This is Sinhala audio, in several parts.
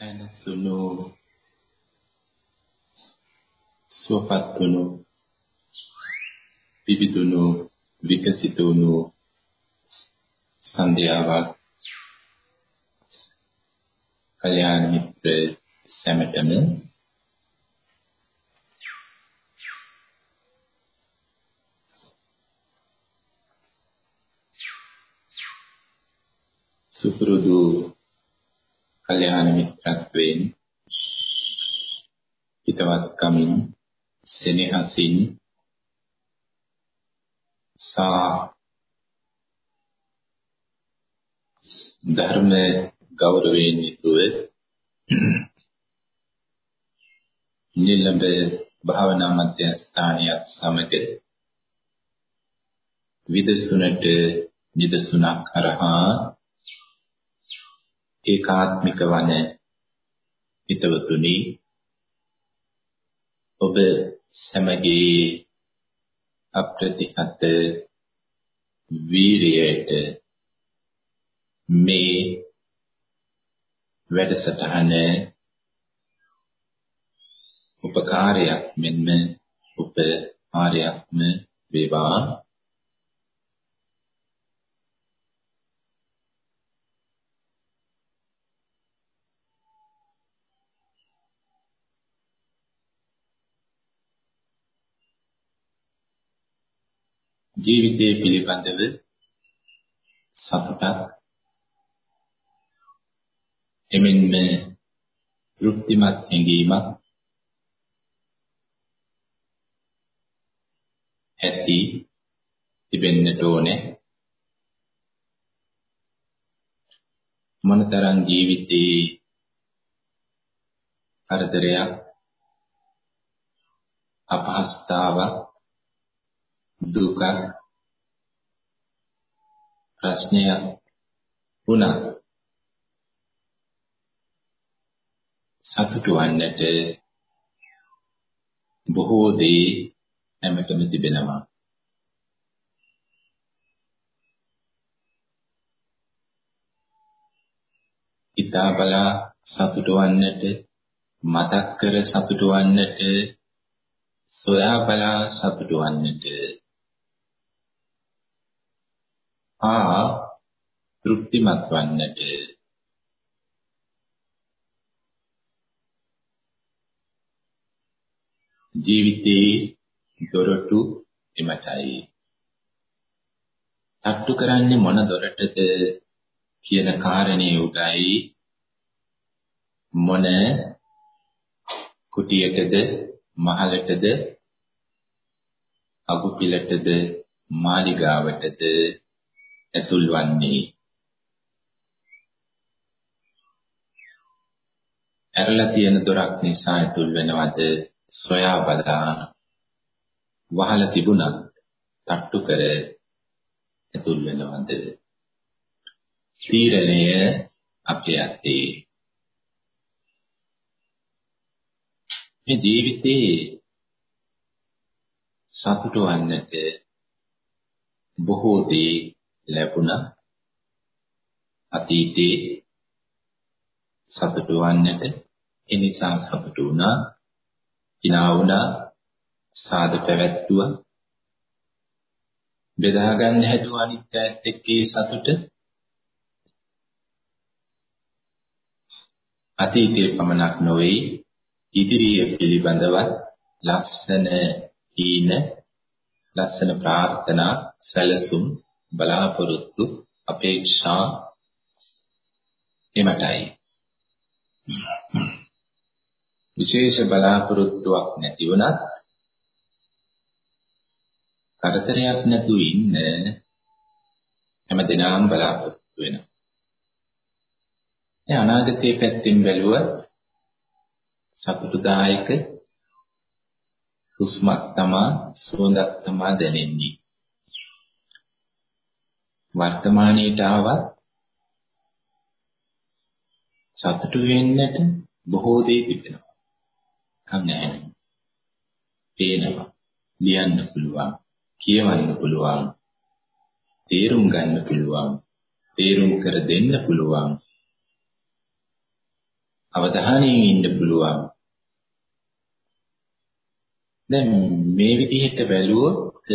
සැනසුණු සුවපත් වුණු පිබිදුණු විකසිත වුණු සන්ධ්‍යාවක් කල්‍යාණ මිත්‍ර සැමටම සුපුරුදු කල්‍යාණ මිත්‍රත්වයෙන් හිතවත්කමින් සෙනෙහසින් සා ධර්ම ගෞරවයෙන් යුතුව නිලඹ භාවනා මධ්‍යස්ථානියක් සමග විදසුනට නිදසුනක් කරහා ඒකාත්මික වන හිතවතුනි ඔබ සමගී අප්‍රතිහත වීරියට මේ වැඩසටහන උපකාරයක් මෙන්ම උපකාරයක්ම වේවා. ජීවිතය පිළිබඳව සතුටක්. එමෙන්ම තෘප්තිමත් හැඟීමක් ඇති තිබෙන්නට ඕනේ. මොනතරම් ජීවිතේ කරදරයක් අපහසුතාවක් දුක ප්‍රශ්නයක් වුණා. සතුටු වන්නට බොහෝ දේ හැමතෙම තිබෙනවා. ඉතා බලා සතුටු වන්නට මතක් කර සතුටු වන්නට සොයා බලා සතුටු වන්නට ආ තෘප්තිමත් වන්නට. ජීවිතේ දොරටු එමටයි. තට්ටු කරන්නේ මොන දොරටද කියන කාරණේ උඩයි මොන කුටියකද මහලටද අගුපිලටද මාලිගාවටද ඇතුල් වන්නේ. ඇරලා තියෙන දොරක් නිසා ඇතුල් වෙනවද? සොයා බලා වහලා තිබුණත් තට්ටු කර ඇතුල් වෙනවද? තීරණය අපේ අතේ මේ ජීවිතේ සතුටු වන්නට බොහෝ දේ ලැබුණා. අතීතේ සතුටු වන්නට ඒ නිසා සතුටු වුණා. කිනා වුණා. සාද පැවැත්තුවා. බෙදා ගන්න හැදුවා අනිත්‍යයත් එක්කේ සතුට අතීතයේ පමණක් නොවේ. ඉදිරිය පිළිබඳවත් ලස්සන ඊන ලස්සන ප්‍රාර්ථනා සැලසුම් බලාපොරොත්තු අපේක්ෂා එමටයි විශේෂ බලාපොරොත්තුවක් නැති වුණත් කරදරයක් නැතුව ඉන්න හැමදෙනාම බලාපොරොත්තු වෙනවා. ඒ අනාගතයේ පැත්තෙන් බැලුවත් සතුටුදායක හුස්මක් තමා සුවඳක් තමා දැනෙන්නේ. වර්තමානයේට ආවත් සතුටු වෙන්නට බොහෝ දේ තිබෙනවා. කම් නැහැ. පේනවා. ලියන්න පුළුවන්. කියවන්න පුළුවන්. තේරුම් ගන්න පුළුවන්. තේරුම් කර දෙන්න පුළුවන්. අවධානයෙන් ඉන්න පුළුවන්. දැන් මේ විදිහට බැලුවොත්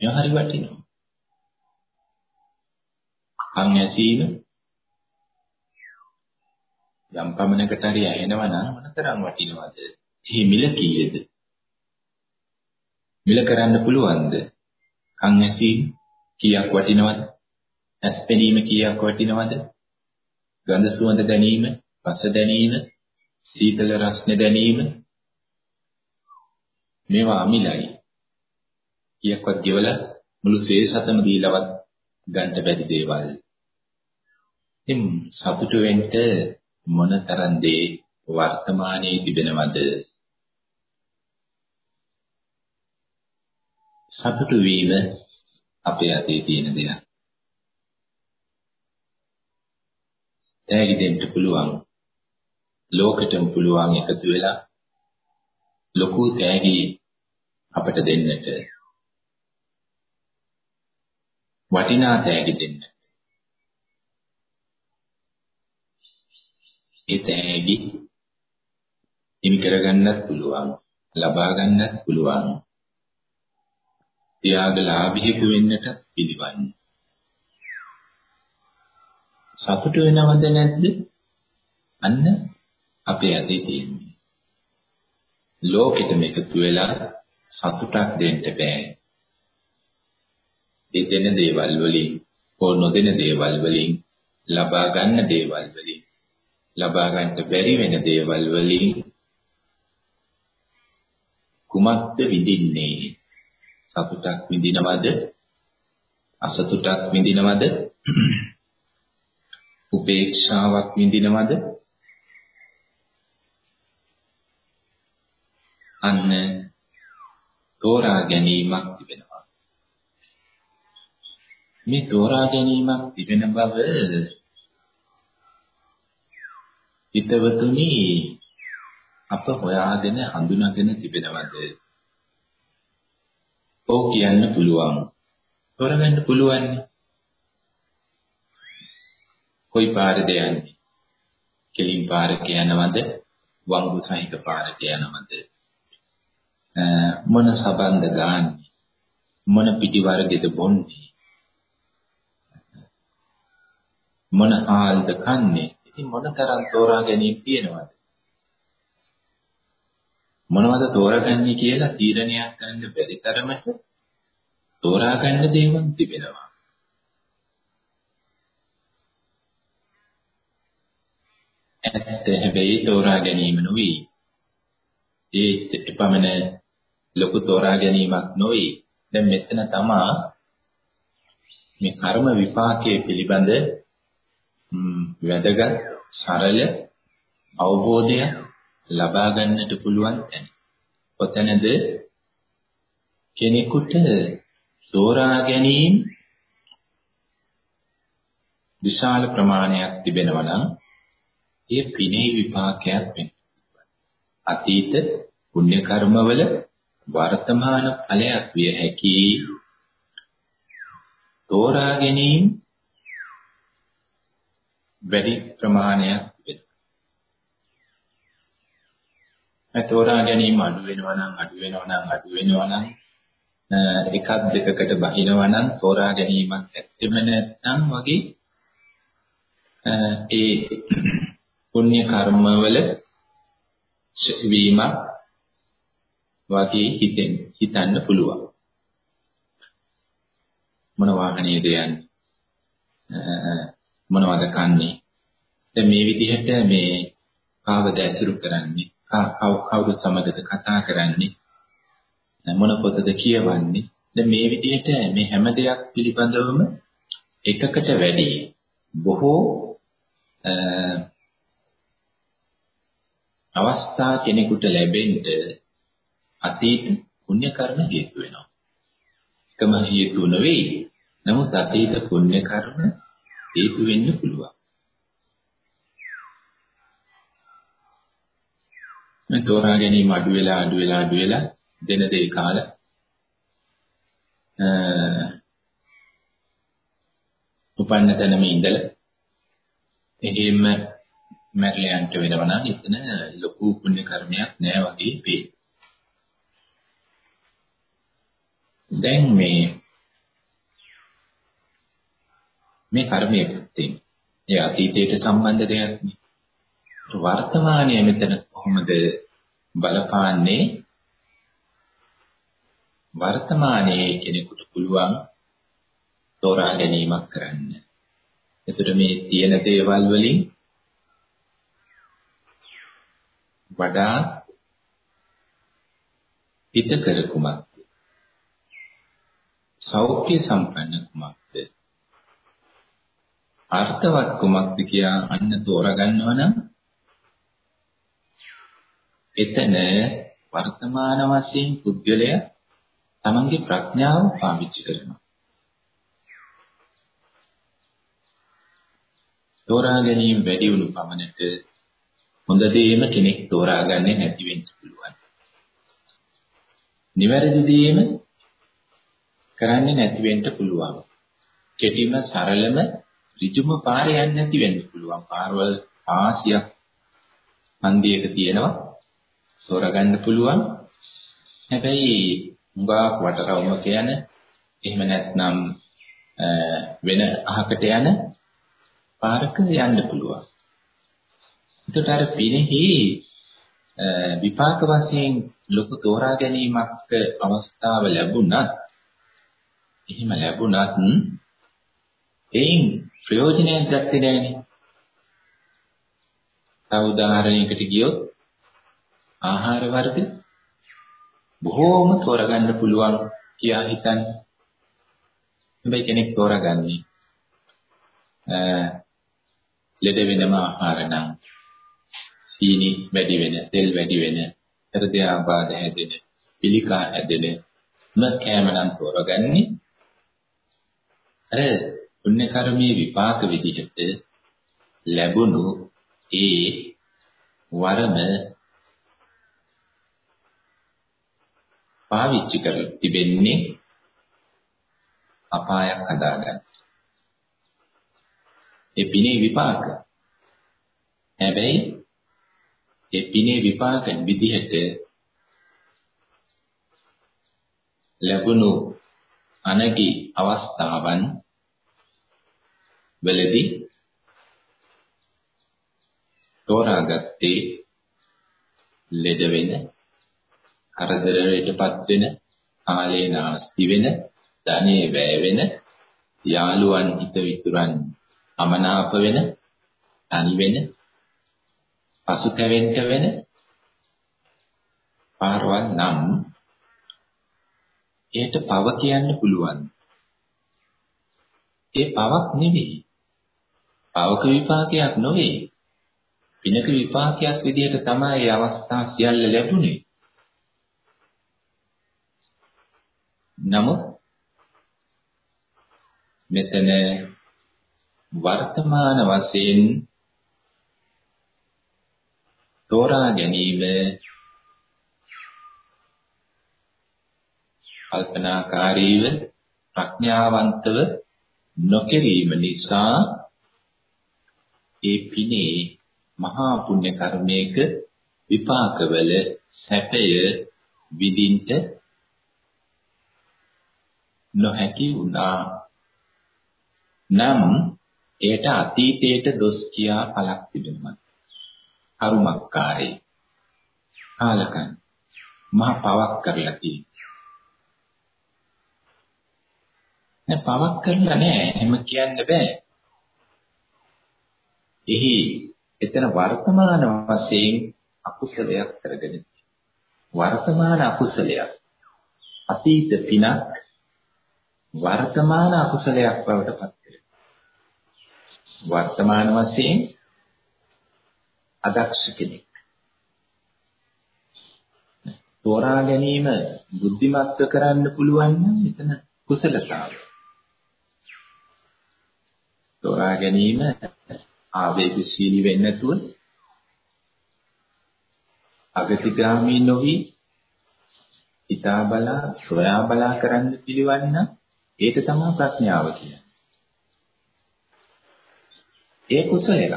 මේවා හරි වටිනවා. කන් ඇසීම යම් පමණකට හරි ඇහෙනවා නම් මොනතරම් වටිනවද? එහි මිල කීයද? මිල කරන්න පුළුවන්ද? කන් ඇසීම කීයක් වටිනවද? ඇස් පෙනීම කීයක් වටිනවද? ගඳ සුවඳ දැනීම, රස දැනීම, සීතල රස්නේ දැනීම මේවා අමිලයි. කීයක්වත් ගෙවලා මුළු ශේෂතම දීලවත් ගන්න බැරි දේවල්. ඉතින් සතුටු වෙන්න මොනතරම් දේ වර්තමානයේ තිබෙනවද? සතුටු වීම අපේ අතේ තියෙන දෙයක්. තෑගි දෙන්න පුළුවන්. ලෝකෙටම පුළුවන් එකතු වෙලා ලොකු තෑගි අපට දෙන්නට. වටිනා තෑගි දෙන්න. ඒ තෑගි හිමි කරගන්නත් පුළුවන්. ලබා ගන්නත් පුළුවන්. ත්‍යාගලාභීකු වෙන්නට පිළිවන්. සතුට වෙනවද නැද්ද? අන්න අපේ අතේ තියෙන්නේ. ලෝකෙට මේකතු වෙලා සතුටක් දෙන්න බෑ. දෙදෙන දේවල් වලින් හෝ නොදෙන දේවල් වලින් ලබා ගන්න දේවල් වලින් ලබා ගන්න බැරි වෙන දේවල් වලින් කුමක්ද විඳින්නේ? සතුටක් විඳිනවද? අසතුටක් විඳිනවද? උපේක්ෂාවක් විඳිනවද? අන්න තෝරා ගැනීමක් තිබෙනවා. මේ තෝරා ගැනීමක් තිබෙන බව හිතවතුනි අප හොයාගෙන හඳුනාගෙන තිබෙනවද ඔව් කියන්න පුළුවන්. තෝරගන්න පුළුවන්. කොයි පාරද යන්නේ? කෙලින් පාරක යනවද? වංගු සහිත පාරක යනවද? මොන සබන්ද ගාන්නේ? මොන පිටි වර්ගෙද බොන්නේ? මොන ආල්ද කන්නේ? ඉතින් මොන තරම් තෝරා ගැනීම තියෙනවද? මොනවද තෝරගන්නේ කියලා තීරණයක් ගන්න බැරි තරමට තෝරා ගන්න දේවල් තිබෙනවා. ඇත්ත හැබැයි තෝරා ගැනීම නොවේ. ඒ එපමණ ලොකු තෝරා ගැනීමක් නොවේ. දැන් මෙතන තමා මේ කර්ම විපාකයේ පිළිබඳ වැදගත් සරල අවබෝධය ලබා ගන්නට පුළුවන් තැන. ඔතනද කෙනෙකුට තෝරා ගැනීම විශාල ප්‍රමාණයක් තිබෙනවා නම් ඒ පිනේ විපාකයක් වෙනවා. අතීත පුණ්‍ය කර්මවල වර්තමාන ඵලයක් විය හැකි තෝරා ගැනීම වැඩි ප්‍රමාණයක් තෝරා ගැනීම අඩු වෙනවා නම් අඩු වෙනවා නම් අඩු වෙනවා නම් එකක් දෙකකට බහිනවා නම් තෝරා ගැනීමක් ඇත්තෙම නැත්නම් වගේ ඒ පුණ්‍ය කර්මවල වීමක් වගේ හිතෙන් හිතන්න පුළුවන්. මොන වාහනේද යන්නේ? මොනවද කන්නේ දැන් මේ විදිහට මේ කාවද ඇසුරු කරන්නේ කවුරු සමගද කතා කරන්නේ මොන පොතද කියවන්නේ දැන් මේ විදිහට මේ හැම දෙයක් පිළිබඳවම එකකට වැඩි බොහෝ අවස්ථා කෙනෙකුට ලැබෙන්න අතීත පුණ්‍ය කර්ම හේතු වෙනවා. එකම හේතු නෙවෙයි. නමුත් අතීත පුණ්‍ය කර්ම හේතු වෙන්න පුළුවන්. මේ තෝරා ගැනීම අඩු වෙලා අඩු වෙලා අඩු වෙලා දෙන දේ කාලා උපන්න තැනම ඉඳලා එහෙම මැරලා යන්න වෙනවා නම් එතන ලොකු පුණ්‍ය කර්මයක් නෑ වගේ වේ. දැන් මේ මේ කර්මයේ පැත්තෙන් ඒ අතීතයට සම්බන්ධ දෙයක් නේ. වර්තමානයේ මෙතන කොහොමද බලපාන්නේ? වර්තමානයේ කෙනෙකුට පුළුවන් තෝරා ගැනීමක් කරන්න. එතකොට මේ තියෙන දේවල් වලින් වඩා හිතකර කුමක්ද? සෞඛ්‍ය සම්පන්න කුමක්ද? අර්ථවත් කුමක්ද කියා අන්න තෝරගන්නවා නම් එතන වර්තමාන වශයෙන් පුද්ගලයා තමන්ගේ ප්‍රඥාව පාවිච්චි කරනවා. තෝරා ගැනීම වැඩි වුණු පමණට හොඳ දේම කෙනෙක් තෝරාගන්නේ නැති වෙන්න පුළුවන්. නිවැරදි දේම කරන්නේ නැති වෙන්න පුළුවන්. කෙටිම සරලම ඍජුම පාරේ යන්නේ නැති වෙන්න පුළුවන්. පාරවල් ආසියක් හන්දියක තියෙනවා. තෝරගන්න පුළුවන්. හැබැයි හුඟක් වටරවුම කියන එහෙම නැත්නම් වෙන අහකට යන පාරක යන්න පුළුවන්. එතකොට අර පිනෙහි විපාක වශයෙන් ලොකු තෝරා ගැනීමක් අවස්ථාව ලැබුණත් එහෙම ලැබුණත් එයින් ප්‍රයෝජනයක් ගත්තේ නැහැනේ. තව උදාහරණයකට ගියොත් ආහාර වර්ග බොහෝම තෝරගන්න පුළුවන් කියා හිතන්නේ. හැබැයි කෙනෙක් තෝරගන්නේ ලෙඩ වෙනම ආහාර නම් සීනි වැඩි වෙන, තෙල් වැඩි වෙන, හෘද ආබාධ හැදෙන, පිළිකා හැදෙන ම කෑම නම් තෝරගන්නේ අර පුණ්‍ය කර්මයේ විපාක විදිහට ලැබුණු ඒ වරම පාවිච්චි කර තිබෙන්නේ අපායක් හදාගන්න. ඒ පිනේ විපාක. හැබැයි ඒ පිනේ විපාක විදිහට ලැබුණු අනගි අවස්ථාවන් වලදී තෝරාගත්තේ ලෙඩ වෙන කරදරයටපත් වෙන කාලේ නාස්ති වෙන ධනෙ වැය වෙන යාළුවන් හිත විතුරන් අමනාප වෙන තනි වෙන පසුතැවෙන්න වෙන පාරවල් නම් ඒට පව කියන්න පුළුවන්. ඒ පවක් නෙවෙයි. පවක විපාකයක් නොවේ. පිනක විපාකයක් විදිහට තමයි මේ අවස්ථා සියල්ල ලැබුණේ. නමුත් මෙතන වර්තමාන වශයෙන් තෝරා ගැනීම කල්පනාකාරීව ප්‍රඥාවන්තව නොකිරීම නිසා ඒ පිනේ මහා පුණ්‍ය කර්මයක විපාකවල සැපය විඳින්ට නොහැකි වුණා. නම් එයට අතීතයට දොස් කියා පළක් තිබෙනවා. කරුමක්කාරේ කාලකන් මහ පවක් කරලා තියෙනවා. නෑ පවක් කරලා නෑ එහෙම කියන්න බෑ. එහි එතන වර්තමාන වශයෙන් අකුසලයක් කරගෙන වර්තමාන අකුසලයක් අතීත පිනක් වර්තමාන අකුසලයක් බවට පත් කරනවා. වර්තමාන වශයෙන් අදක්ෂ කෙනෙක්. තෝරා ගැනීම බුද්ධිමත්ව කරන්න පුළුවන් නම් එතන කුසලතාවය. තෝරා ගැනීම ආවේගශීලී වෙන්නේ නැතුව අගතිගාමී නොවි හිතා බලා සොයා බලා කරන්න පිළිවන් නම් ඒක තමයි ප්‍රඥාව කියන්නේ. ඒ කුසලයක්.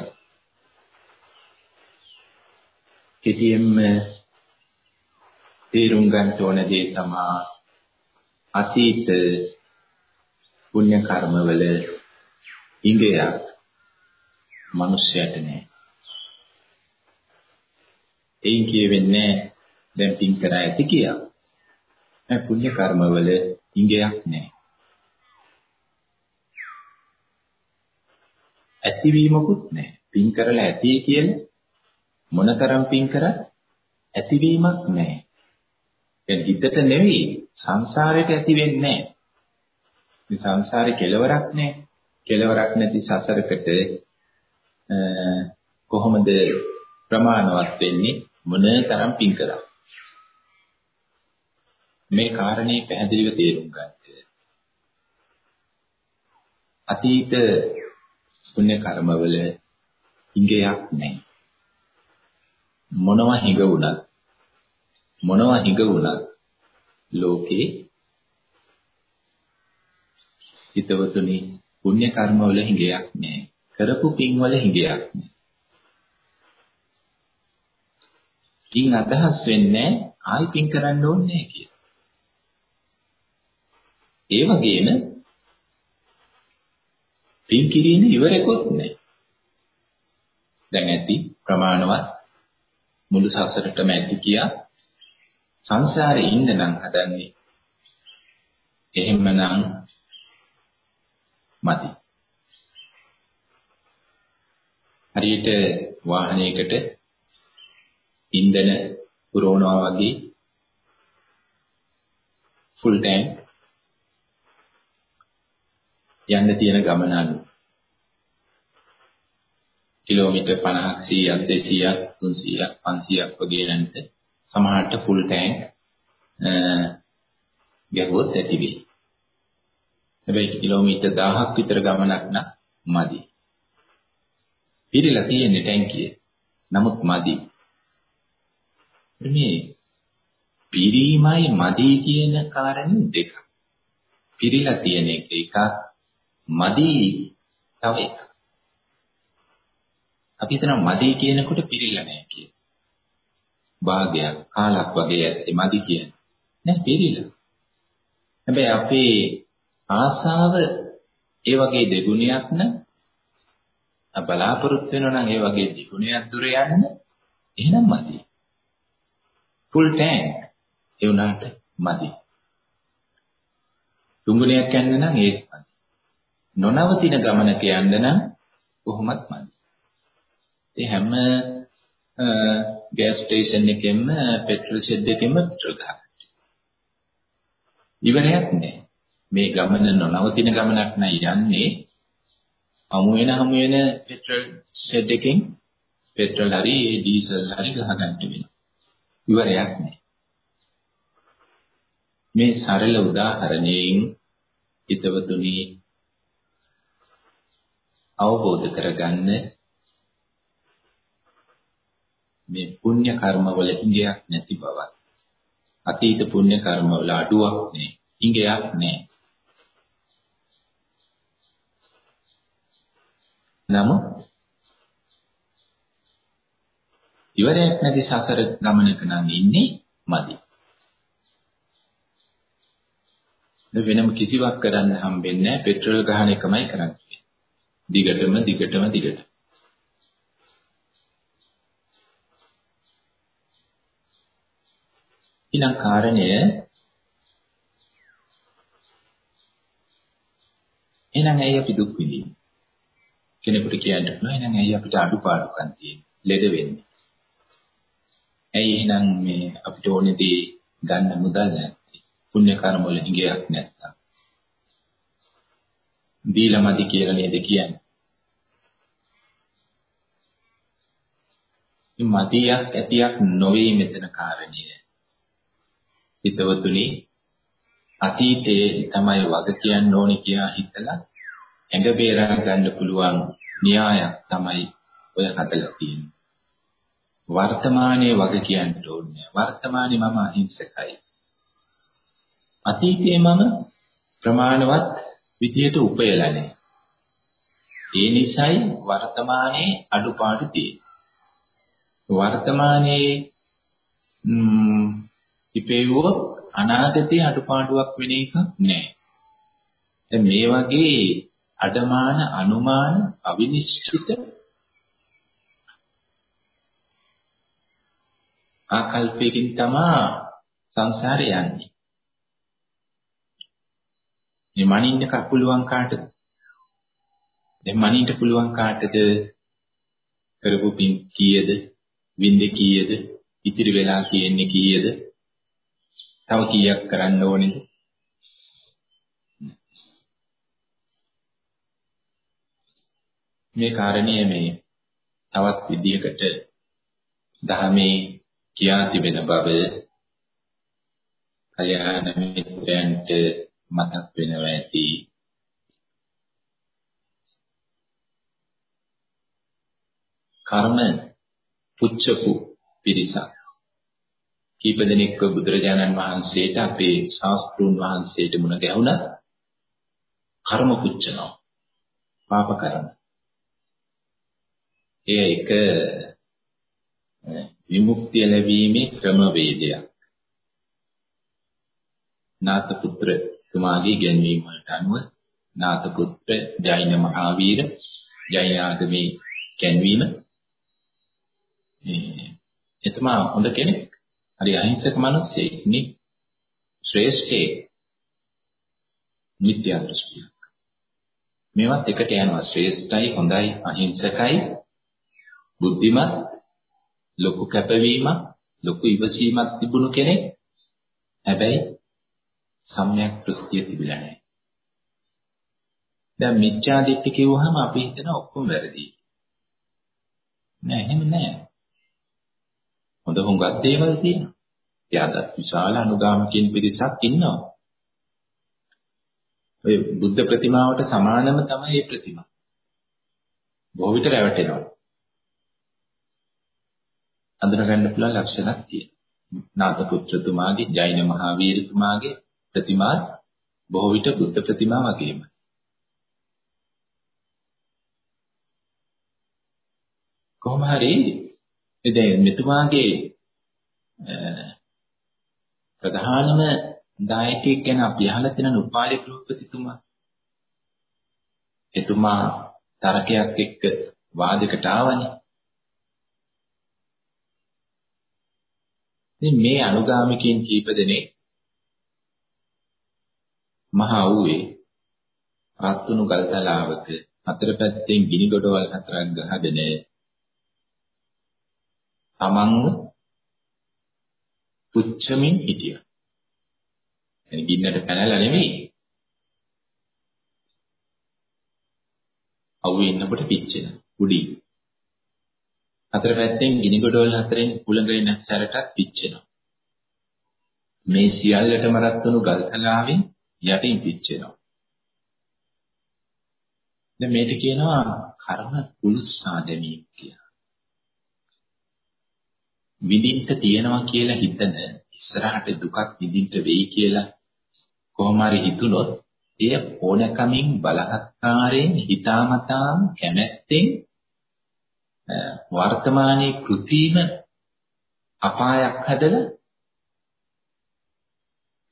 කෙටියෙන්ම තේරුම් ගන්න ඕන දේ තමයි අතීත පුණ්‍ය කර්මවල ඉංගයක් මිනිස්යාට නෑ. එයින් කියවෙන්නේ දැන් පින් කරා ඇති කියලා. ඒ පුණ්‍ය කර්මවල ඉංගයක් නෑ. ඇතිවීමකුත් නෑ. පින් කරලා ඇති කියලා මොනතරම් පින් කරත් ඇතිවීමක් නෑ. දැන් හිතට නෙවෙයි සංසාරයට ඇති වෙන්නේ නෑ. මේ සංසාරේ කෙලවරක් නෑ. කෙලවරක් නැති සසරකට කොහොමද ප්‍රමාණවත් වෙන්නේ මොන තරම් පින් කරා මේ කාරණේ පැහැදිලිව තේරුම් ගන්න. අතීත පුණ්‍ය කර්මවල හිඟයක් නැහැ. මොනවා හිඟ වුණත් මොනවා හිඟ වුණත් ලෝකේ හිතවතුනි පුණ්‍ය කර්මවල හිඟයක් නැහැ. කරපු පින්වල හිඟයක් නැහැ. පින් අදහස් වෙන්නේ ආයි පින් කරන්න ඕනේ නැහැ කියලා. ඒ වගේම පින් කිරීම ඉවරෙකුත් නැහැ. දැන් ඇති ප්‍රමාණවත් මුළු සසරටම ඇති කියා සංසාරේ ඉන්න නම් හදන්නේ. එහෙමනම් මදි. හරියට වාහනයකට ඉන්ධන පුරවනවා වගේ ෆුල් ටැන්ක් යන්න තියෙන ගමන අනුව කිලෝමීටර් 50ක් 100ක් 200ක් 300ක් 500ක් වගේ නැන්ද සමහරට ෆුල් ටැන්ක් ගැහුවොත් ඇති වෙයි. හැබැයි කිලෝමීටර් 1000ක් විතර ගමනක් නම් මදි. පිරিলা තියෙන්නේ ටැංකිය. නමුත් මදි. මේ පිරීමයි මදි කියන කාරණේ දෙක. පිරීලා තියෙන එක එකක් මදි තව එකක්. අපි හිතන මදි කියනකොට පිරීලා නැහැ කියන. භාගයක් කාලක් වගේ ඇත්තේ මදි කියන්නේ. නෑ පිරීලා. හැබැයි අපේ ආසාව ඒ වගේ දෙගුණයක් නම් බලාපොරොත්තු වෙනවා නම් ඒ වගේ දෙගුණයක් දුර යන්න එහෙනම් මදි. ෆුල් ටැංක් ඒ උනාට මදි. තුන්ගුණයක් යන්න නම් ඒත් මදි. නොනවතින ගමනක යන්න නම් කොහොමත් මදි. ඒ හැම ගෑස් ස්ටේෂන් එකෙන්ම පෙට්‍රල් ෂෙඩ් එකෙන්ම පෙට්‍රල් ගහනවා. ඉවරයක් නෑ. මේ ගමන නොනවතින ගමනක් නයි යන්නේ හමු වෙන හමු වෙන පෙට්‍රල් ෂෙඩ් එකෙන් පෙට්‍රල් හරි ඩීසල් හරි ගහගන්න වෙනවා. ඉවරයක් නෑ. මේ සරල උදාහරණයෙන් හිතවතුනි අවබෝධ කරගන්න මේ පුණ්‍ය කර්මවල ඉංගයක් නැති බවත් අතීත පුණ්‍ය කර්මවල අඩුවක් නෑ ඉංගයක් නෑ නමුත් ඉවරයක් නැති සසර ගමනක නම් ඉන්නේ මදි. වෙනම කිසිවක් කරන්න හම්බෙන්නේ නැහැ පෙට්‍රල් ගහන එකමයි කරන්නේ. දිගටම දිගටම දිගට. ඊළඟ කාරණය එහෙනම් ඇයි අපි දුක් විඳින්නේ? කෙනෙකුට කියන්න පුළුවන් එහෙනම් ඇයි අපිට අඩුපාඩුකම් තියෙන්නේ? ලෙඩ වෙන්නේ. ඇයි එහෙනම් මේ අපිට ඕනේ දේ ගන්න මුදල් නැත්තේ? පුණ්‍ය කර්ම වල හිඟයක් නැත්තම්. දීලමදි කියලා නේද කියන්නේ. මේ මදියක් ඇතියක් නොවේ මෙතන කාරණය. හිතවතුනි අතීතයේ තමයි වග කියන්න ඕනේ කියලා හිතලා ඇඟ බේරා ගන්න පුළුවන් න්‍යායක් තමයි ඔය හදලා තියෙන්නේ. වර්තමානයේ වග කියන්න ඕනේ. වර්තමානයේ මම අහිංසකයි. අතීතයේ මම ප්‍රමාණවත් විදියට උපයලා නැහැ. ඒ නිසායි වර්තමානයේ අඩුපාඩු තියෙන්නේ. වර්තමානයේ ඉපෙවුවොත් අනාගතයේ අඩුපාඩුවක් වෙන එකක් නැහැ. දැන් මේ වගේ අඩමාන අනුමාන අවිනිශ්චිත ආකල්පයකින් තමයි සංසාරේ යන්නේ. මේ මනින්න කපුලුවන් කාටද? දැන් මනින්න පුළුවන් කාටද? කරපු පින් කීයද? වින්දේ කීයද? ඉතිරි වෙලා තියෙන්නේ කීයද? තව කීයක් කරන්න ඕනේද? මේ කාරණය මේ තවත් විදිහකට දහමේ කියා තිබෙන බව කල්‍යාණ මිත්‍රයන්ට මතක් වෙනවා ඇති. කර්ම පුච්චපු පිරිසක්. කීප දෙනෙක්ව බුදුරජාණන් වහන්සේට අපේ ශාස්ත්‍රුන් වහන්සේට මුණ ගැහුණා කර්ම පුච්චනවා. පාප කර්ම. එය එක විමුක්තිය ලැබීමේ ක්‍රමවේදයක්. නාථපුත්‍ර තුමාගේ ගැන්වීම වලට අනුව නාථපුත්‍ර ජෛන මහාවීර ජෛන ආගමේ ගැන්වීම. එතුමා හොඳ කෙනෙක්. හරි අහිංසක මිනිස්සෙක් නේ. ශ්‍රේෂ්ඨේ මිත්‍යා දෘෂ්ටියක්. මේවත් එකට යනවා. ශ්‍රේෂ්ඨයි හොඳයි අහිංසකයි. බුද්ධිමත් ලොකු කැපවීමක් ලොකු ඉවසීමක් තිබුණු කෙනෙක් හැබැයි සම්‍යක් දෘෂ්ටිය තිබිලා නැහැ. දැන් මිච්ඡා දිට්ඨි කිව්වහම අපි හිතන ඔක්කොම වැරදි. නෑ එහෙම නෑ. හොඳ හුඟක් දේවල් තියෙනවා. එයාට විශාල අනුගාමිකින් පිරිසක් ඉන්නවා. ඔය බුද්ධ ප්‍රතිමාවට සමානම තමයි මේ ප්‍රතිමා. බොහෝ විට රැවටෙනවා. අඳුනගන්න පුළුවන් ලක්ෂණක් තියෙනවා. නාථ පුත්‍රතුමාගේ ජෛන මහාවීරතුමාගේ ප්‍රතිමා බොහෝ විට බුද්ධ ප්‍රතිමා වගේම. කොහොම හරි දැන් මෙතුමාගේ ප්‍රධානම දායකයෙක් ගැන අපි අහලා තියෙන උපාලි ගෘහපතිතුමා. එතුමා තරකයක් එක්ක වාදයකට ආවනේ. ඉතින් මේ අනුගාමිකයින් කීප දෙනෙක් මහා වූයේ රත්තුණු ගල්තලාවක හතර පැත්තෙන් ගිනි ගොඩවල් හතරක් ගහගෙන තමන්ව පුච්චමින් හිටියා. එනි ගින්නට පැනලා නෙමෙයි. අවුවේ ඉන්නකොට පිච්චෙන උඩි. හතර පැත්තෙන් ගිනි ගොඩවල් හතරෙන් කුලඟින සැරටත් පිච්චෙනවා. මේ සියල්ලටම රත් වුණු ගල්තලාවෙන් යටින් පිච්චෙනවා. දැන් මේක කියනවා කර්ම පුල්සාදමී කියලා. විඳින්න තියනවා කියලා හිතන ඉස්සරහට දුකක් විඳින්න වෙයි කියලා කොහොම හරි හිතුනොත් එය ඕනකමින් බලහත්කාරයෙන් හිතාමතාම කැමැත්තෙන් වර්තමානයේ කෘතිම අපායක් හදලා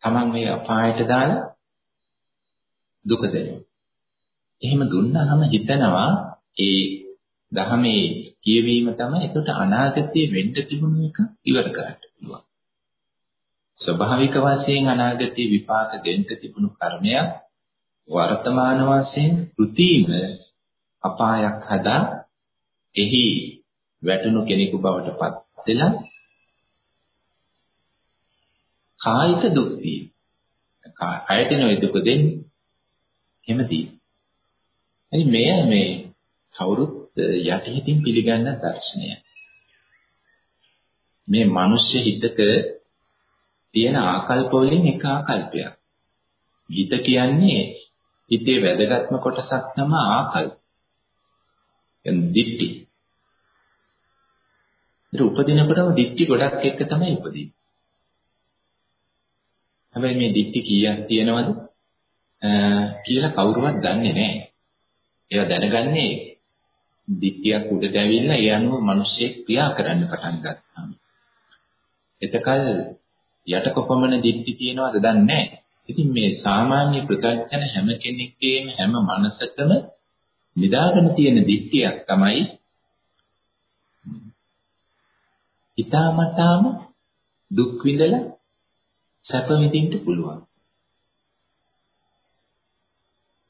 තමන් මේ අපායට දාලා දුක දෙනවා. එහෙම දුන්නාම හිතනවා ඒ දහමේ කියවීම තමයි එතකොට අනාගතයේ වෙන්න තිබුණු එක ඉවර කරන්න පුළුවන්. ස්වභාවික වශයෙන් අනාගතයේ විපාක දෙන්න තිබුණු කර්මයක් වර්තමාන වශයෙන් කෘතිම අපායක් හදා එහි වැටුණු කෙනෙකු බවට පත් වෙලා කායික දුක් තියෙනවා. කායට නෙවෙයි දුක දෙන්නේ. එහෙම තියෙනවා. එනි මෙය මේ කවුරුත් යටිහිතින් පිළිගන්න දර්ශනය. මේ මිනිස්ය හිතක තියෙන ආකල්ප වලින් එක ආකල්පයක්. හිත කියන්නේ හිතේ වැදගත්ම කොටසක් තමයි ආකල්ප. එන් දිට්ටි. ඒක උපදිනකොටම දිට්ටි ගොඩක් එක්ක තමයි උපදින්නේ. හැබැයි මේ දිට්ටි කීයක් තියෙනවද කියලා කවුරුවත් දන්නේ නැහැ. ඒවා දැනගන්නේ දිට්ඨියක් උඩට ඇවිල්ලා ඒ අනුව මිනිස්සෙක් ක්‍රියා කරන්න පටන් ගත්තා. එතකල් යට කොපමණ දිට්ඨි තියනවද දන්නේ නැහැ. ඉතින් මේ සාමාන්‍ය ප්‍රත්‍යක්ෂන හැම කෙනෙක්ගේම හැම මනසකම නිදාගෙන තියෙන දිට්ඨියක් තමයි ඊ타මතාම දුක් විඳලා සැප විඳින්න පුළුවන්.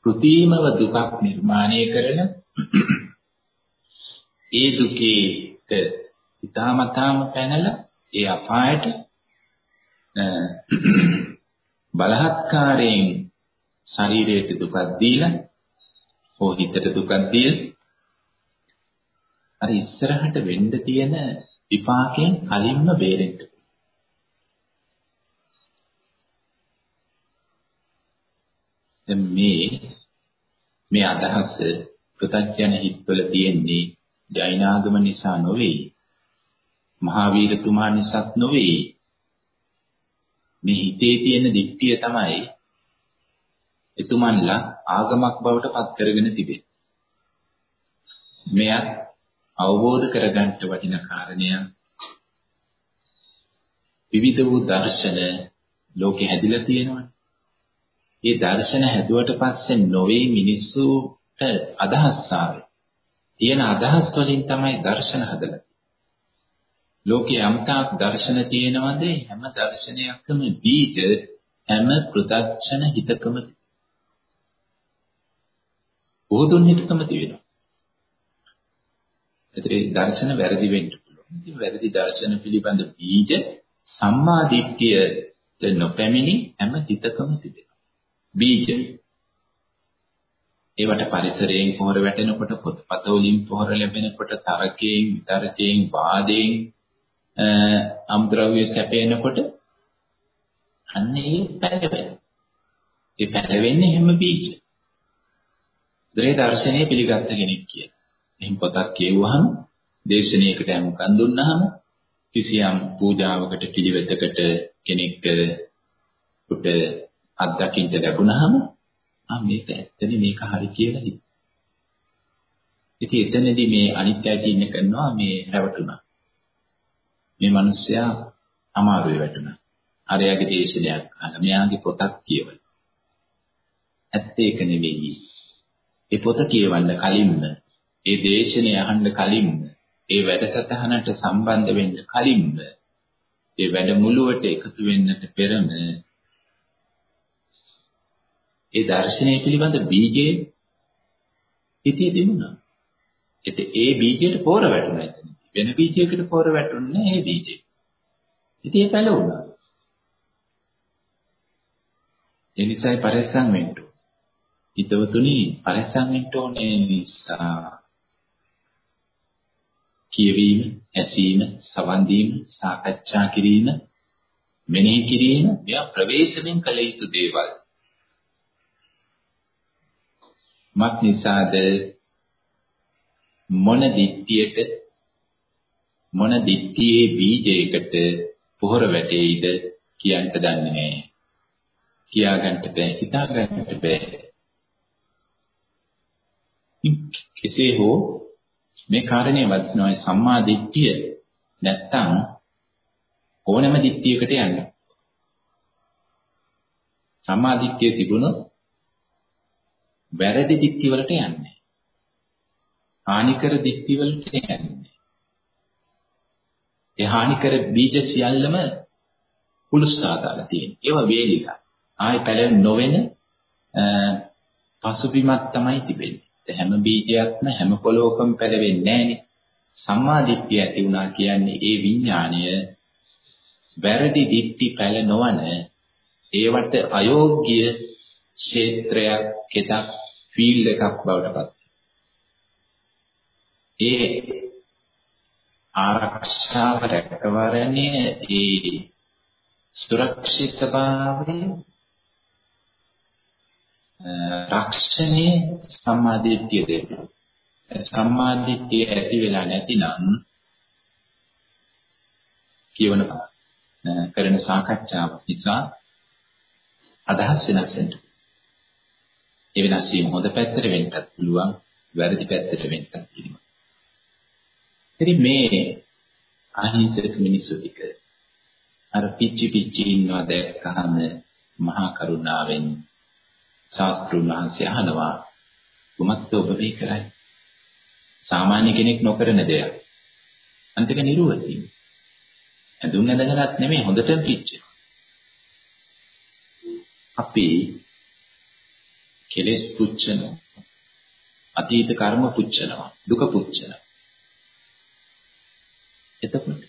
කෘතිමව දුකක් නිර්මාණය කරන ඒ දුකේට ඊ타මතාම පැනලා ඒ අපායට බලහත්කාරයෙන් ශරීරයට දුකක් දීලා හෝ හිතට දුකක් දීලා අර ඉස්සරහට වෙන්න තියෙන විපාකයෙන් කලින්ම බේරෙන්න. දැන් මේ මේ අදහස ප්‍රත්‍යඥ හිත්වල තියෙන්නේ ජෛනාගම නිසා නොවේ. මහාවීරතුමා නිසාත් නොවේ. මේ හිතේ තියෙන දික්තිය තමයි එතුමන්ලා ආගමක් බවට පත් කරගෙන තිබෙන්නේ. මෙයත් අවබෝධ කරගන්න වටින කාරණයක් විවිධ වූ දර්ශන ලෝකෙ හැදිලා තියෙනවානේ. ඒ දර්ශන හැදුවට පස්සේ නොවේ මිනිස්සුට අදහස් ආවේ. තියෙන අදහස් වලින් තමයි දර්ශන හදලා. ලෝකේ යම්තාක් දර්ශන තියෙනවද හැම දර්ශනයක්ම බීජ හැම පෘථග්ජන හිතකම බෝධුන් හිතකම තියෙනවා. ඒතරේ දර්ශන වැරදි වෙන්න පුළුවන්. ඉතින් වැරදි දර්ශන පිළිබඳ බීජ සම්මා දිට්ඨිය නොපැමිණි හැම හිතකම තිබෙනවා. බීජ ඒවට පරිසරයෙන් පොහොර වැටෙනකොට පොතපත වලින් පොහොර ලැබෙනකොට තරකයෙන් විතරකයෙන් වාදයෙන් අම්ද්‍රව්‍ය සැපේනකොට අන්න ඒ පැලවෙන. ඒ පැලවෙන්නේ හැම බීජ. දරේ දර්ශනය පිළිගත්ත කෙනෙක් කියන. එහෙන් පොතක් කියවුවහම දේශනාවකට යමුකන් දුන්නාම කිසියම් පූජාවකට පිළිවෙතකට කෙනෙක් උට අත්දකින්න ලැබුණාම ආ මේක ඇත්තනේ මේක හරි කියලා හිතේ. ඉතින් එතනදී මේ අනිත්‍යයි කියන කරනවා මේ රැවටුණා. මේ මිනිස්සයා අමාරුවේ වැටුණා. අරයාගේ දේශනයක් අහලා මෙයාගේ පොතක් කියවල. ඇත්ත ඒක නෙවෙයි. ඒ පොත කියවන්න කලින්ම, ඒ දේශනය අහන්න කලින්ම, ඒ වැඩසටහනට සම්බන්ධ වෙන්න කලින්ම, ඒ වැඩමුළුවට එකතු වෙන්නට පෙරම ඒ දර්ශනය පිළිබඳ බීජේ හිතේ තිබුණා. ඒත් ඒ බීජයට පෝර වැටුණා එතන. වෙන බීජයකට පෝර වැටුන්නේ ඒ බීජේ. ඉතින් ඒ පැලුණා. ඒ නිසායි පරිස්සම් වෙන්න ඕනේ. හිතවතුනි පරිස්සම් වෙන්න ඕනේ නිසා කියවීම, ඇසීම, සවන් දීම, සාකච්ඡා කිරීම, මෙනෙහි කිරීම මෙයා ප්‍රවේශමෙන් කළ යුතු දේවල්. මත් නිසාද මොන දිට්ඨියට මොන දිට්ඨියේ බීජයකට පොහොර වැටෙයිද කියන්න දන්නේ නැහැ. කියාගන්න බෑ, හිතාගන්න බෑ. කෙසේ හෝ මේ කාරණේ වදිනවා සම්මා දිට්ඨිය නැත්තම් ඕනෑම දිට්ඨියකට යන්න. සම්මා දිට්ඨිය තිබුණොත් වැරදි දික්ටි වලට යන්නේ. හානිකර දික්ටි වලට යන්නේ. ඒ හානිකර බීජ සියල්ලම පුලුස්සා දාලා තියෙනවා. ඒවා වේලිලා. ආයි පැලෙන්න නොවෙන පසුබිමක් තමයි තිබෙන්නේ. හැම බීජයක්ම හැම පොලොවකම පැලවෙන්නේ නැහනේ. සම්මා දිට්ඨිය ඇති වුණා කියන්නේ ඒ විඥාණය වැරදි දිට්ඨි පැල නොවන ඒවට අයෝග්‍ය ක්ෂේත්‍රයක් කෙතක් ෆීල්ඩ් එකක් බවට පත් ඒ ආරක්ෂාව රැකවරණය ඒ සුරක්ෂිතභාවය රක්ෂණය සම්මාදිට්ඨිය දෙන්න. සම්මාදිට්ඨිය ඇති වෙලා නැතිනම් කියවන කරන සාකච්ඡාව නිසා අදහස් වෙනස් වෙනවා. ඒ වෙනස් වීම හොඳ පැත්තට වෙන්නත් පුළුවන්, වැරදි පැත්තට වෙන්නත් පුළුවන්. ඉතින් මේ අහිංසක මිනිස්සු ටික අර පිච්චි පිච්චි ඉන්නවා දැක්කහම මහා කරුණාවෙන් ශාස්ත්‍රුන් වහන්සේ අහනවා කුමක්ද ඔබ මේ කරන්නේ? සාමාන්‍ය කෙනෙක් නොකරන දෙයක්. අන්තික නිරුවති. ඇඳුම් ඇඳගෙනත් නෙමෙයි හොඳටම පිච්චෙනවා. අපි කෙලෙස් පුච්චනවා. අතීත කර්ම පුච්චනවා. දුක පුච්චනවා. එතකොට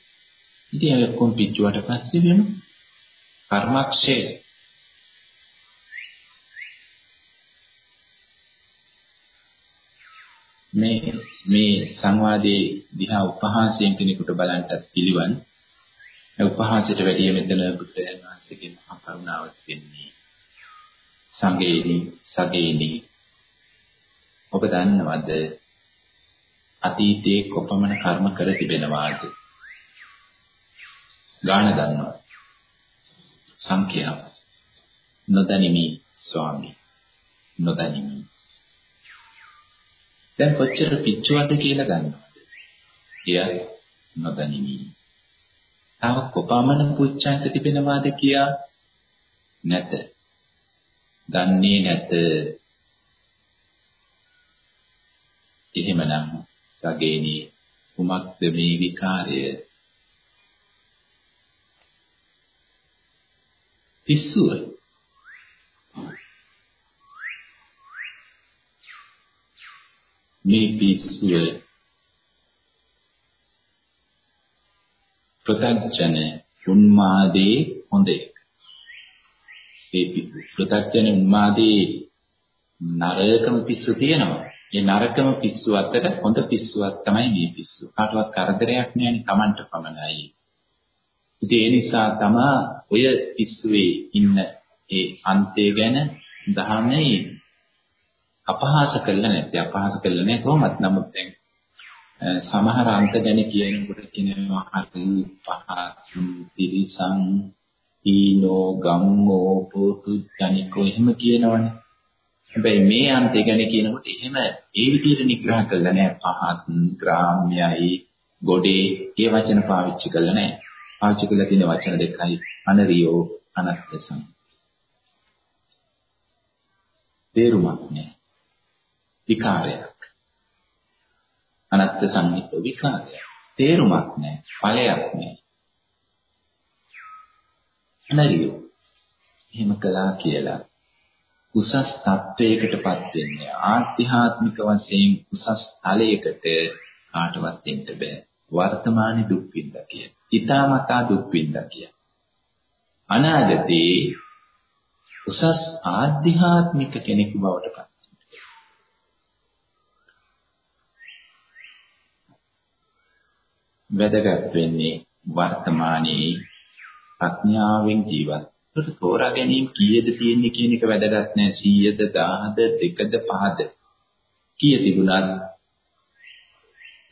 ඉතින් අය කොම් පිච්චුවට පස්සේ වෙන කර්මක්ෂය මේ මේ සංවාදයේ දිහා උපහාසයෙන් කෙනෙකුට බලන්නත් පිළිවන්. ඒ උපහාසයට වැඩිය මෙතන බුදුරජාණන් වහන්සේගේ මහා කරුණාව දෙන්නේ සංගේනි සගේනි. ඔබ දන්නවද? අතීතයේ කොපමණ කර්ම කර තිබෙනවාද? ගාන දන්නවා. සංඛ්‍යාව නොදනිමි ස්වාමි. නොදනිමි. දැන් කොච්චර පිච්චුවද කියලා ගන්නවද කියා නොදනිමි. තව කොපමණ පුච්චන්ත තිබෙනවාද කියා නැත. දන්නේ නැත. එහෙමනම් සගේනි කුමක්ද මේ විකාරය? පිස්සුව මේ පිස්සුව ප්‍රත්‍යඥ උන්මාදේ හොඳේ ඒ ප්‍රත්‍යඥ උන්මාදේ නරකම පිස්සු තියෙනවා ඒ නරකම පිස්සු අතර හොඳ පිස්සුවක් තමයි මේ පිස්සු. කාටවත් කරදරයක් නෑනේ Tamanට පමණයි. ඉතින් ඒ නිසා තමා ඔය පිස්සුවේ ඉන්න ඒ අන්තය ගැන දහමේ අපහාස කළා නැත්te අපහාස කළා නෑ කොහොමත්. නමුත් දැන් සමහර අන්ත ගැන කියනකොට කියනවා හරි පහත් තිරිසන් ඊනෝ ගම්මෝ පොතු ජනිකෝ. එහෙම කියනවනේ. හැබැයි මේ අන්තය ගැන කියනකොට එහෙම ඒ විදිහට නිග්‍රහ කළා නෑ. පහත් ග්‍රාම්‍යයි ගොඩේ ඒ වචන පාවිච්චි කළා නෑ. පාවිච්චි කරලා තියෙන වචන දෙකයි. අනරියෝ අනත්තසං. තේරුමක් නෑ. විකාරයක්. අනත්ත සංහිත විකාරයක්. තේරුමක් නෑ. ඵලයක් නෑ. අනරියෝ එහෙම කළා කියලා උසස් තත්වයකටපත් වෙන්නේ ආධ්‍යාත්මික වශයෙන් උසස් ඵලයකට කාටවත් දෙන්න බෑ. වර්තමානයේ දුක් විඳ කිය. ඊ타මතා දුක් විඳ කිය. අනාගතේ උසස් ආධ්‍යාත්මික කෙනෙකු බවට වැදගත් වෙන්නේ වර්තමානයේ ප්‍රඥාවෙන් ජීවත්. ඒකට තෝරා ගැනීම කීයද තියෙන්නේ කියන එක වැදගත් නෑ 100ද 1000ද 2ද 5ද. කීය තිබුණත්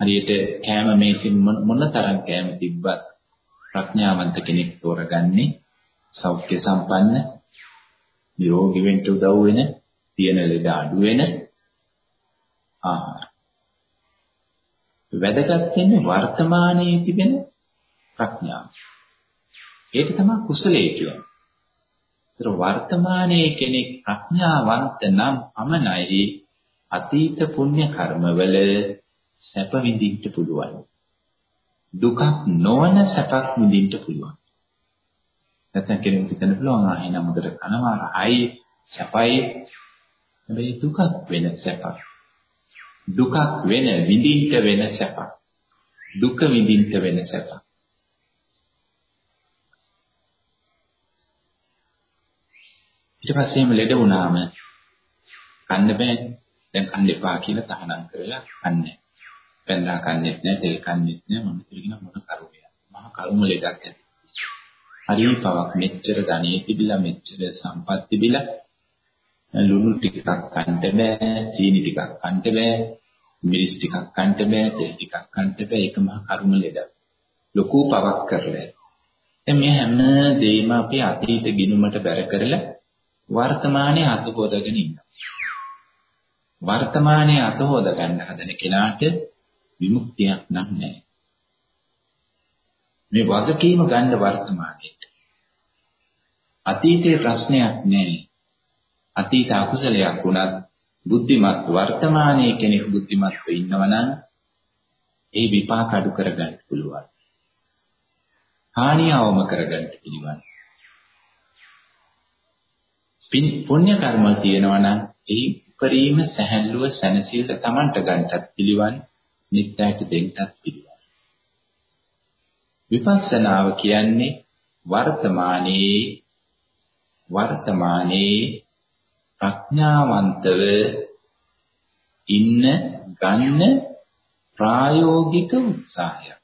හරියට කෑම මේකෙන් මොන තරම් කෑම තිබ්බත් ප්‍රඥාවන්ත කෙනෙක් තෝරගන්නේ සෞඛ්‍ය සම්පන්න නිරෝගී වෙන්න උදව් වෙන තියෙන ලෙඩ අඩු වෙන ආහාර. වැදගත් වෙන්නේ වර්තමානයේ තිබෙන ප්‍රඥාව. ඒක තමයි කුසලයේ කියන්නේ. ඒතර වර්තමානයේ කෙනෙක් ප්‍රඥාවන්ත නම් පමණයි අතීත පුණ්‍ය කර්මවල සැප විඳින්න පුළුවන්. දුකක් නොවන සැපක් විඳින්න පුළුවන්. නැත්නම් කෙනෙකුට හිතන්න පුළුවන් ආ එහෙනම් මුදට කනවා රහයි සැපයි හැබැයි දුකක් වෙන සැපක්. දුකක් වෙන විඳින්න වෙන සැපක්. දුක විඳින්න වෙන සැපක්. ඊට පස්සේ එහෙම ලෙඩ වුණාම කන්න බෑ. දැන් කන්න එපා කියලා තහනම් කරලා කන්නේ. පැන්දා කන්නේත් නැහැ, තෙල් කන්නේත් නැහැ, මොන පිළිගින මොන කරුමයක්. මහා කරුම ලෙඩක් ඇති. හරි පවක් මෙච්චර ධනෙ තිබිලා මෙච්චර සම්පත් තිබිලා ලුණු ටිකක් කන්න බෑ, සීනි ටිකක් කන්න බෑ, මිරිස් ටිකක් කන්න බෑ, තෙල් ටිකක් කන්න බෑ. ඒක මහා කරුම ලෙඩක්. ලොකු පවක් කරලා. දැන් මේ හැම දෙයක්ම අපි අතීත ගිනුමට බැර කරලා වර්තමානයේ අත හොදගෙන ඉන්නවා. වර්තමානයේ අත හොද ගන්න හදන කෙනාට විමුක්තියක් නම් නැහැ. මේ වගකීම ගන්න වර්තමානයේට. අතීතයේ ප්‍රශ්නයක් නෑ. අතීත අකුසලයක් වුණත් බුද්ධිමත් වර්තමානයේ කෙනෙකු බුද්ධිමත්ව ඉන්නවනම් ඒ විපාක අඩු කරගන්න පුළුවන්. හානිය අවම කරගන්න පිළිවන්. පින් පුණ්‍ය කර්ම තියෙනවා නම් ඒ උපරිම සැහැල්ලුව සැනසීම තමන්ට ගන්නත් පිළිවන් නිත්‍යයට දෙන්නත් පිළිවන්. විපස්සනාව කියන්නේ වර්තමානයේ වර්තමානයේ ප්‍රඥාවන්තව ඉන්න ගන්න ප්‍රායෝගික උත්සාහයක්.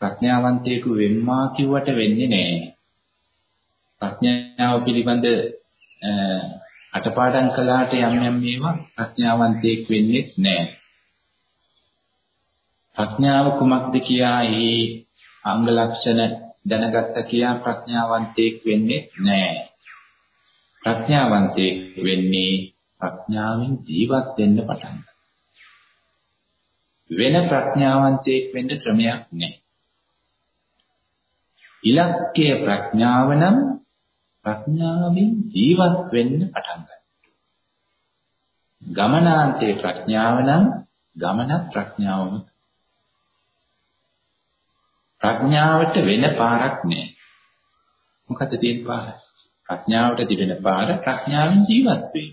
ප්‍රඥාවන්තයෙකු වෙම්මා කිව්වට වෙන්නේ නැහැ. ප්‍රඥාව පිළිබඳ අටපාඩම් කළාට යම් යම් මේවා ප්‍රඥාවන්තයෙක් වෙන්නේ නැහැ. ප්‍රඥාව කුමක්ද කියා ඒ අංග ලක්ෂණ දැනගත්ත කියා ප්‍රඥාවන්තයෙක් වෙන්නේ නැහැ. ප්‍රඥාවන්තයෙක් වෙන්නේ ප්‍රඥාවෙන් ජීවත් වෙන්න පටන් වෙන ප්‍රඥාවන්තයෙක් වෙන්න ක්‍රමයක් නැහැ. ඉලක්කය ප්‍රඥාව නම් ප්‍රඥාවෙන් ජීවත් වෙන්න පටන් ගන්නවා. ගමනාන්තයේ ප්‍රඥාව නම් ගමනත් ප්‍රඥාවම. ප්‍රඥාවට වෙන පාරක් නෑ. මොකද තියෙන පාර? ප්‍රඥාවට තිබෙන පාර ප්‍රඥාවෙන් ජීවත් වෙයි.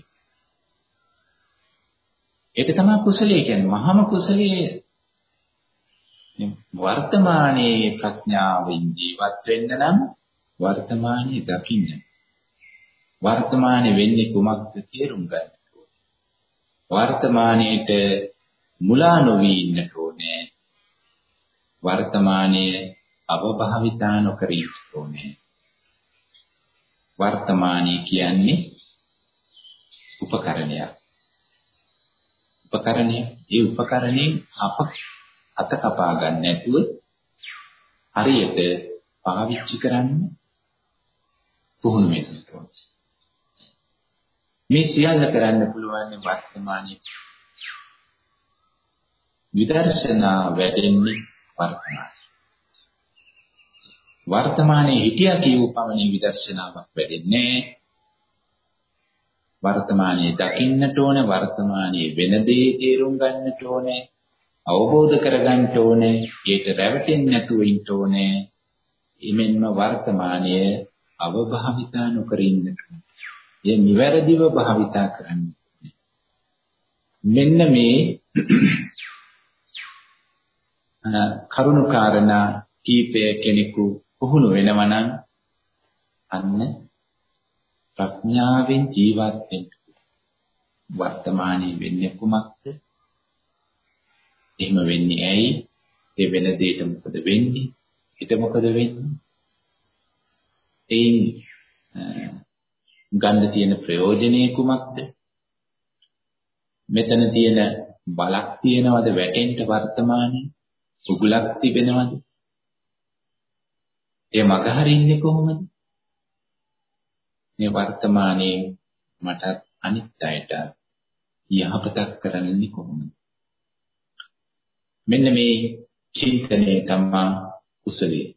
ඒක තමයි කුසලයේ කියන්නේ මහම කුසලයේ වර්තමානයේ ප්‍රඥාවෙන් ජීවත් වෙන්න නම් වර්තමානයේ දකින්න. වර්තමානයේ වෙන්නේ කුමක්ද තේරුම් ගන්න ඕනේ. වර්තමානයේට මුලා නොවි ඉන්න ඕනේ. වර්තමානයේ අවභාවිතා නොකර ඉන්න ඕනේ. වර්තමානයේ කියන්නේ උපකරණයක්. උපකරණය ඒ උපකරණයෙන් අප අත කපා ගන්න නැතුව හරියට පාවිච්චි කරන්න පුහුණු වෙන්න ඕනේ. මේ සියල්ල කරන්න පුළුවන් වර්තමානයේ විදර්ශනා වැඩෙන්නේ වර්තමානයේ. වර්තමානයේ හිටියා කියූ පමණින් විදර්ශනාවක් වැඩෙන්නේ වර්තමානයේ දකින්නට ඕන වර්තමානයේ වෙන දේ තේරුම් ගන්නට ඕනේ අවබෝධ කරගන්න ඕනේ ඒක රැවටෙන්නේ නැතුව ඉන්න ඕනේ. එමෙන්ම වර්තමානයේ අවභාවිතා නොකර ඉන්න ඒ නිවැරදිව භාවිතා කරන්න. මෙන්න මේ කරුණු කාරණා කීපය කෙනෙකු පුහුණු වෙනවා නම් අන්න ප්‍රඥාවෙන් ජීවත් වෙන්න වර්තමානයේ වෙන්නේ කුමක්ද? එහෙම වෙන්නේ ඇයි? ඒ වෙන දෙයට මොකද වෙන්නේ? හිත මොකද වෙන්නේ? එයින් ගන්න තියෙන ප්‍රයෝජනේ කුමක්ද? මෙතන තියෙන බලක් තියනවද වැටෙන්න වර්තමානයේ? සුගුලක් තිබෙනවද? ඒ මග හරින්නේ කොහොමද? මේ වර්තමානයේ මට අනිත් අයට යහපතක් කරන්නේ කොහොමද? මෙන්න මේ චින්තනයේ තමා කුසලයේ.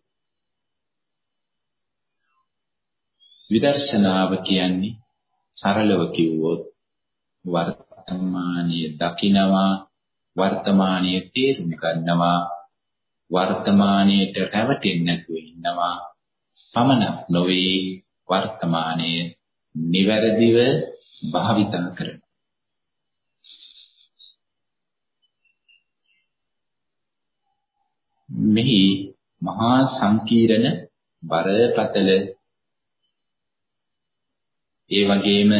විදර්ශනාව කියන්නේ සරලව කිව්වොත් වර්තමානයේ දකිනවා වර්තමානයේ තේරුම් ගන්නවා වර්තමානයේට රැවටෙන්නේ නැතුව ඉන්නවා පමණක් නොවේ වර්තමානයේ නිවැරදිව භාවිතා කරන මෙහි මහා සංකීර්ණ බරපතල ඒ වගේම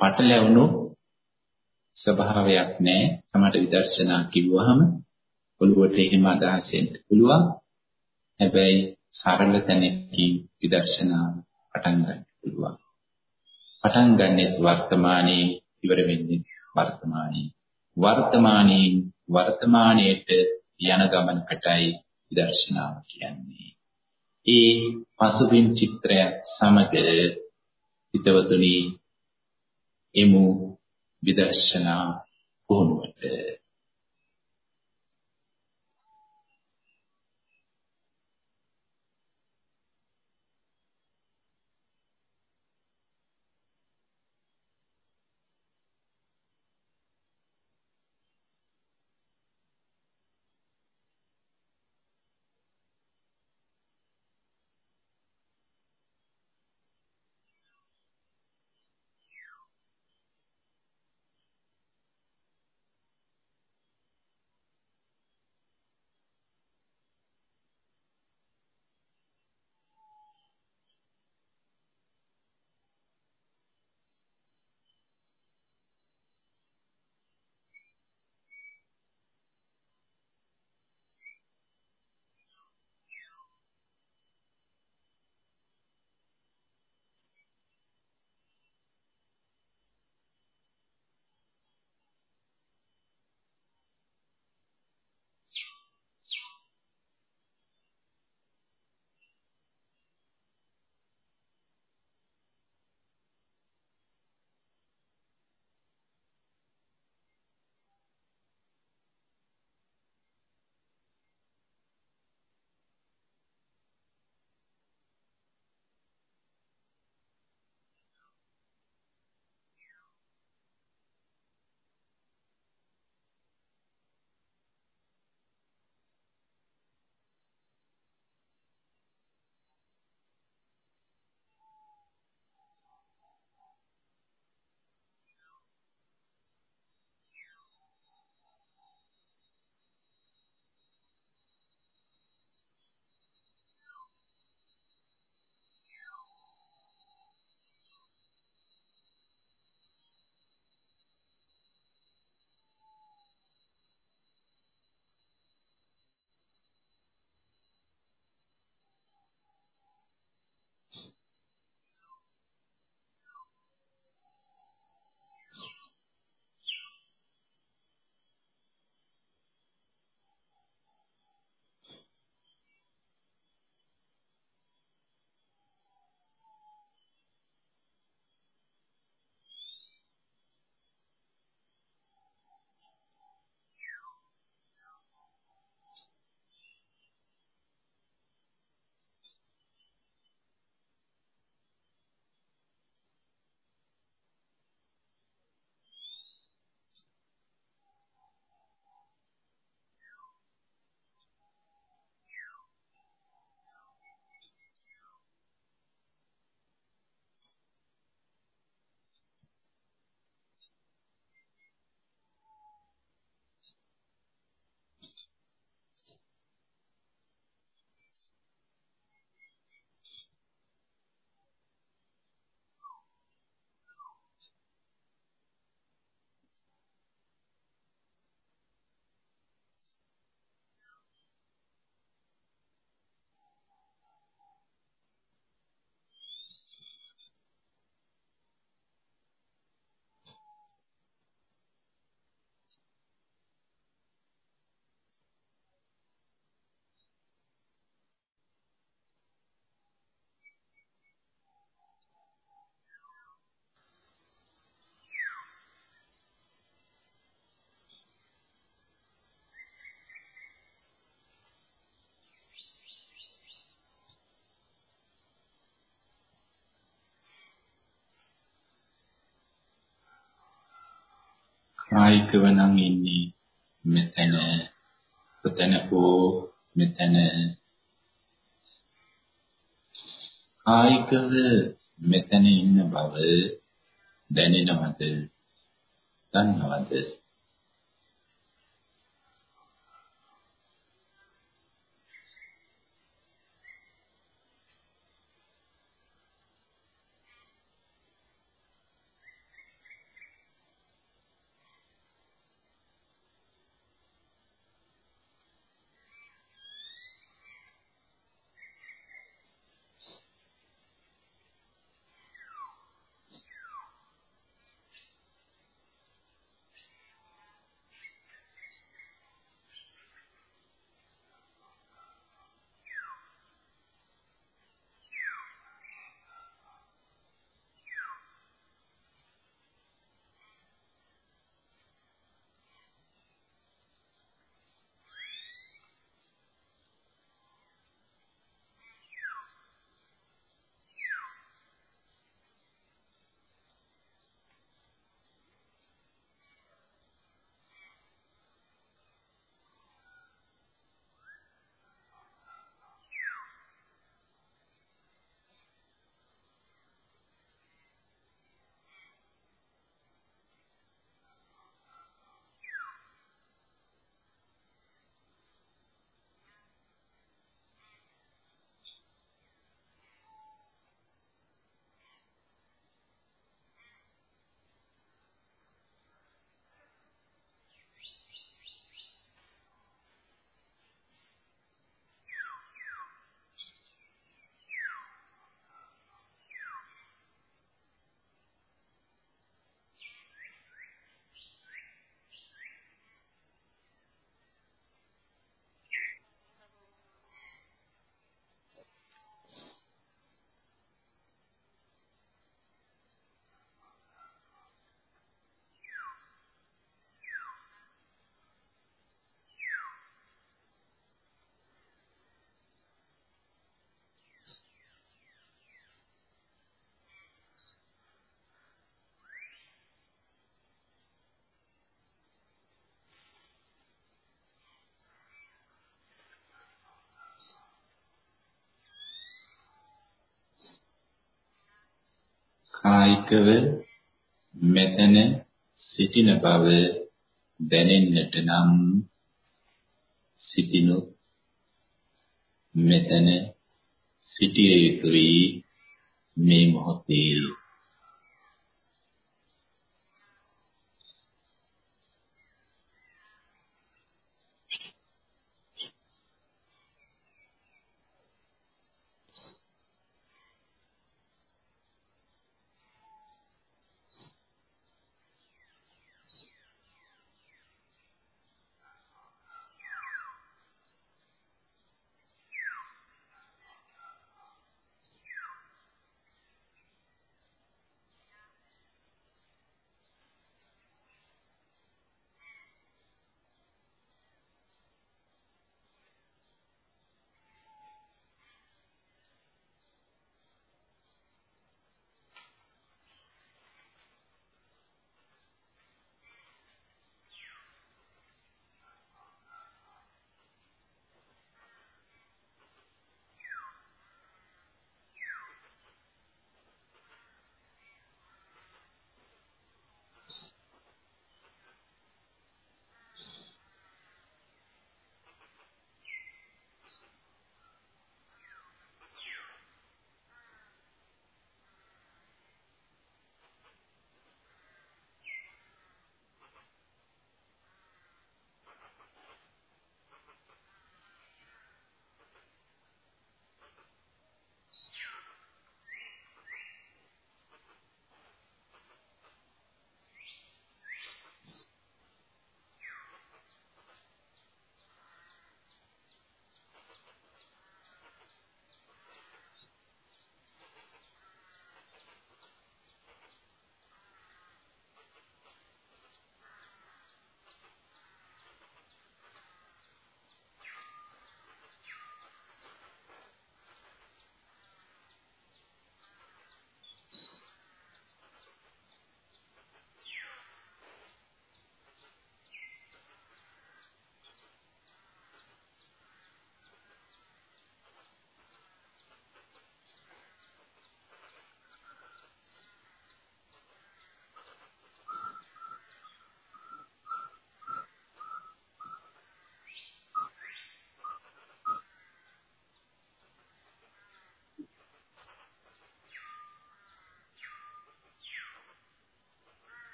පටලැවුණු ස්වභාවයක් නැහැ. සමහර විදර්ශනා කිව්වහම ඔළුවට එහෙම අදහස් එන්න පුළුවන්. හැබැයි සරල තැනකින් විදර්ශනා පටන් ගන්න පුළුවන්. පටන් ගන්නෙත් වර්තමානයේ ඉවර වෙන්නේ වර්තමානයේ. වර්තමානයේ වර්තමානයේට යන ගමනකටයි විදර්ශනාව කියන්නේ. ඒ පසුබිම් චිත්‍රය සමග හිතවතුනි එමු විදර්ශනා කායිකව නම් ඉන්නේ මෙතන. කොතන හෝ මෙතන. කායිකව මෙතන ඉන්න බව දැනෙනවද? දන්නවද? කායිකව මෙතන සිටින බව දැනෙන්නට නම් සිටිනු. මෙතන සිටිය යුතුයි මේ මොහොතේ.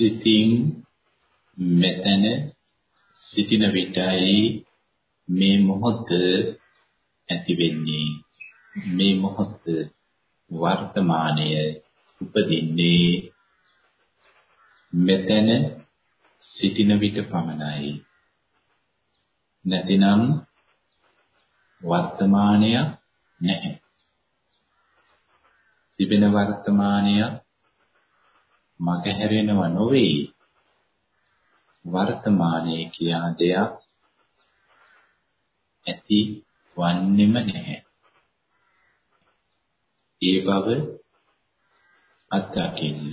සිතින් මෙතන සිටින විටයි මේ මොහොත ඇති වෙන්නේ. මේ මොහොත වර්තමානය උපදින්නේ මෙතන සිටින විට පමණයි. නැතිනම් වර්තමානයක් නැහැ. තිබෙන වර්තමානයක් මගහැරෙනව නොවේ. වර්තමානයේ කියා දෙයක් ඇති වන්නෙම නැහැ. ඒ බව අත්දකින්න.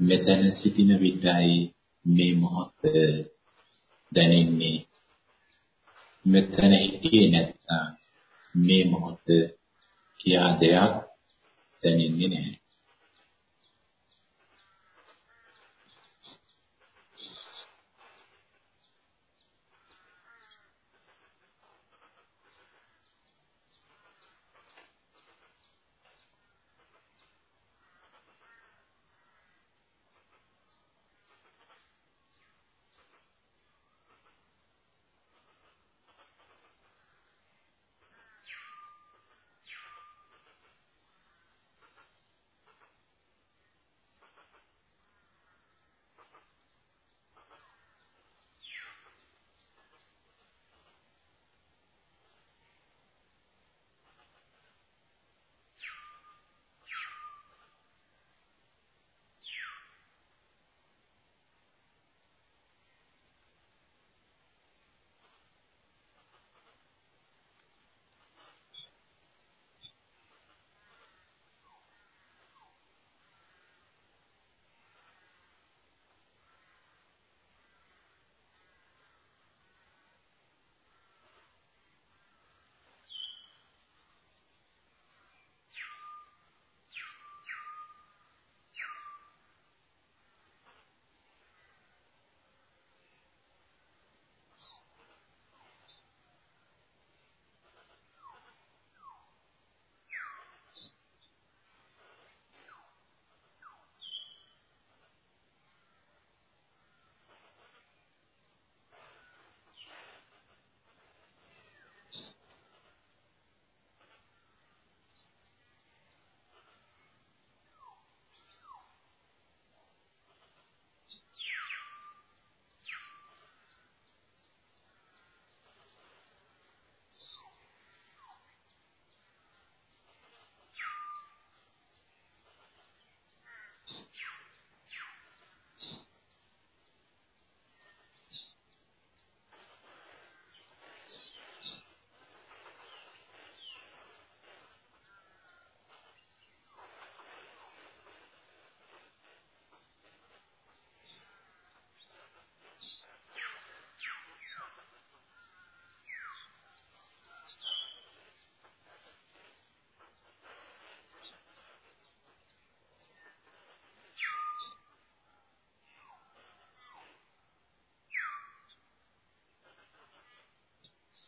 මෙතන සිටින විටයි මේ මොහොත දැනෙන්නේ. මෙතන හිටියේ නැත්නම් මේ මොහොත කියා දෙයක් දැනෙන්නේ නැහැ.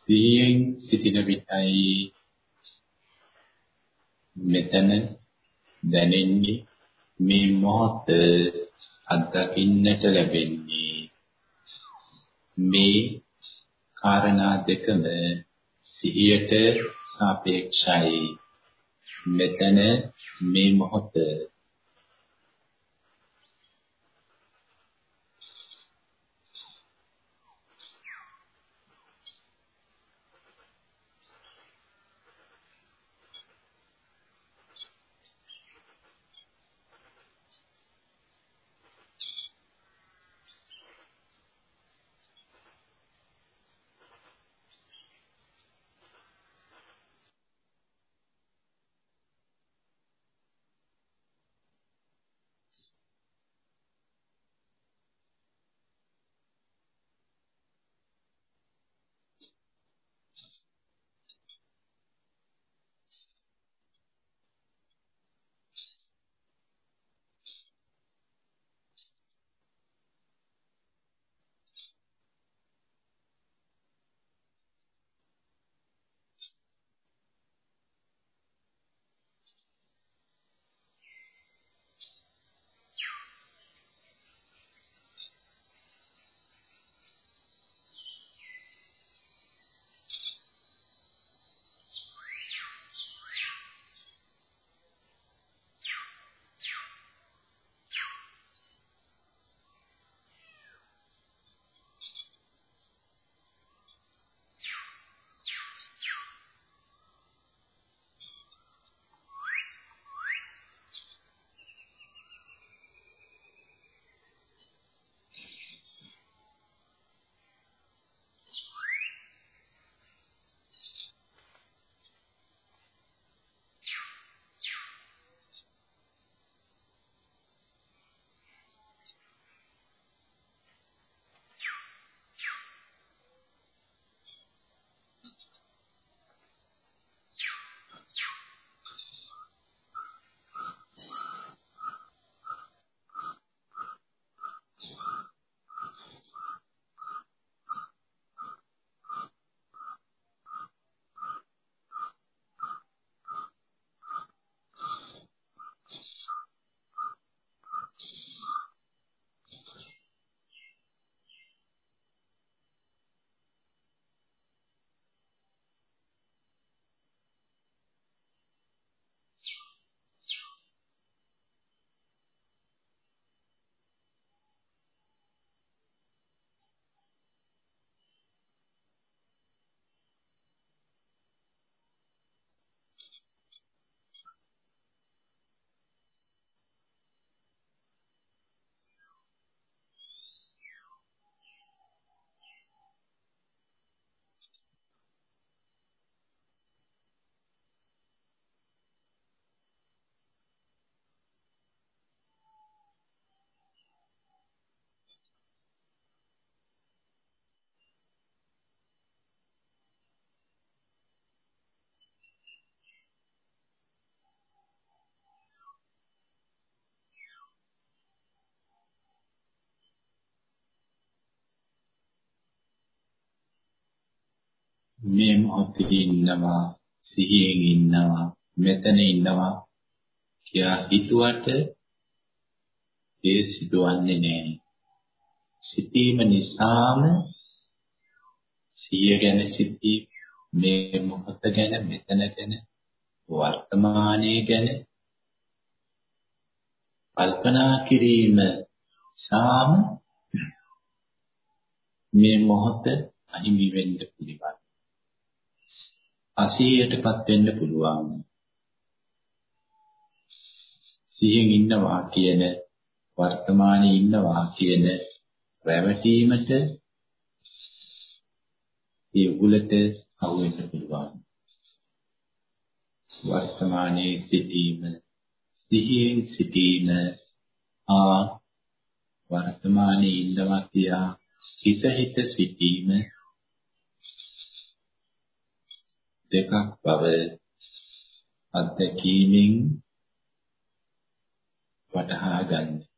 සිහියෙන් සිටින විටයි මෙතන දැනෙන්නේ මේ මොහොත අත්දකින්නට ලැබෙන්නේ. මේ කාරණා දෙකම සිහියට සාපේක්ෂයි. මෙතන මේ මොහොත මේ මොහොතේ ඉන්නවා සිහියෙන් ඉන්නවා මෙතන ඉන්නවා කියලා හිතුවට ඒ සිදුවන්නේ නැහැ. සිතීම නිසාම සිය ගැන සිටී මේ මොහොත ගැන මෙතන ගැන වර්තමානයේ ගැන කල්පනා කිරීම සාම මේ මොහොත අහිමි වෙන්න පිළිවන්. අසීයටපත් වෙන්න පුළුවන්. සිහියෙන් ඉන්නවා කියන වර්තමානයේ ඉන්නවා කියන රැවටීමට ඒ උගලට අහු වෙන්න පුළුවන්. වර්තමානයේ සිටීම සිහියෙන් සිටීම ආ වර්තමානයේ ඉන්නවා කියා හිත හිත සිටීම දෙකක් බව අත්දැකීමෙන් වටහා ගන්න.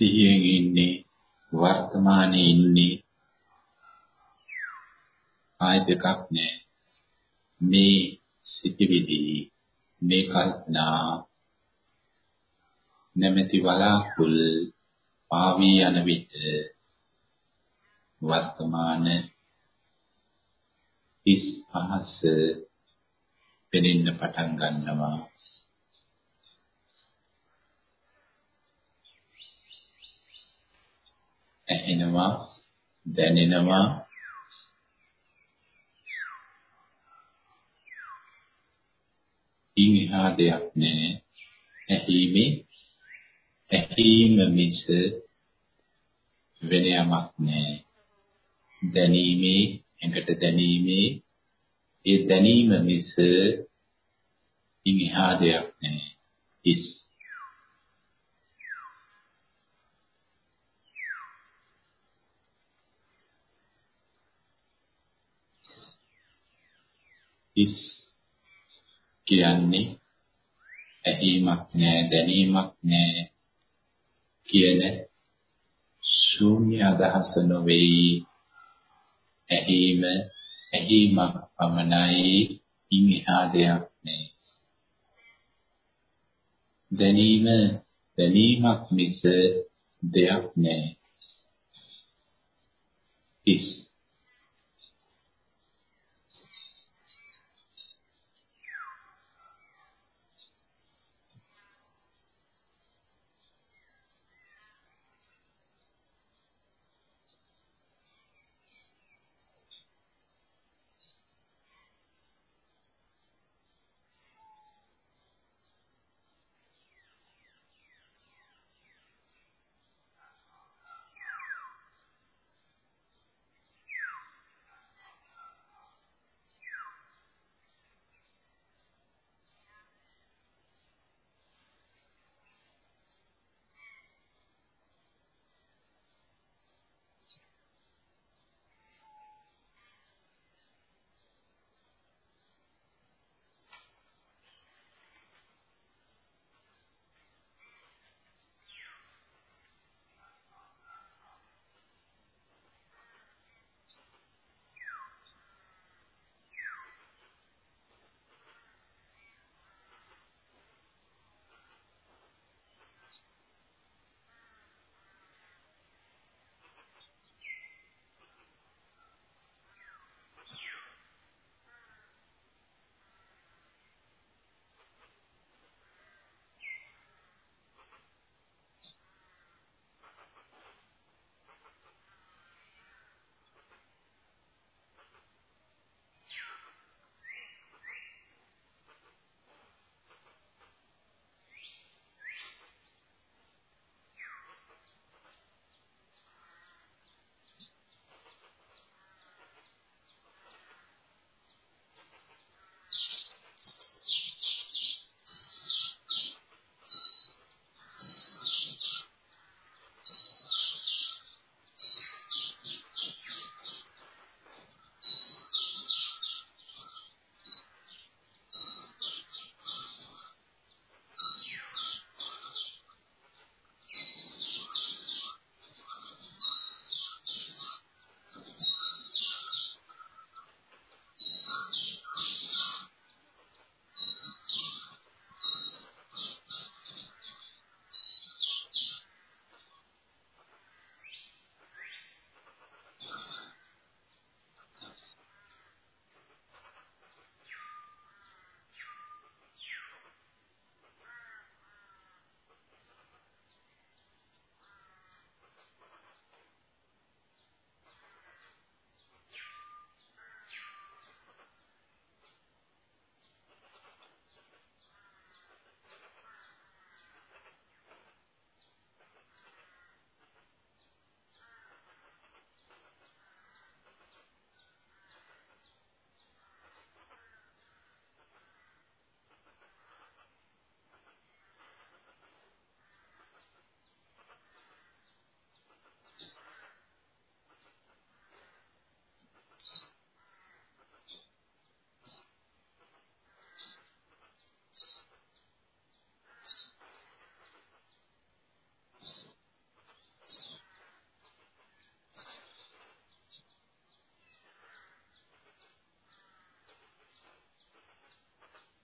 සිහියෙන් ඉන්නේ වර්තමානයේ ඉන්නේ. ආය දෙකක් නෑ. මේ සිටිවිදි මේ කල්පනා නැමැති වලාකුල් පාවී යන විට වර්තමාන හිස් අහස පෙනෙන්න පටන් ගන්නවා. ඇහෙනවා දැනෙනවා. ඉන් එහා දෙයක් නෑ. ඇහිීමේ ඇහිීම මිස වෙන යමක් නෑ. දැනීමේ එකට දැනීමේ ඒ දැනීම මිස ඉන් එහා දෙයක් නෑ. හිස් හිස් කියන්නේ ඇහිීමක් නෑ දැනීමක් නෑ කියන ශූන්‍ය අදහස නොවේයි. ඇහිීම ඇහිීමක් පමණයි. ඉන් එහා දෙයක් නෑ. දැනීම දැනීමක් මිස දෙයක් නෑ. හිස්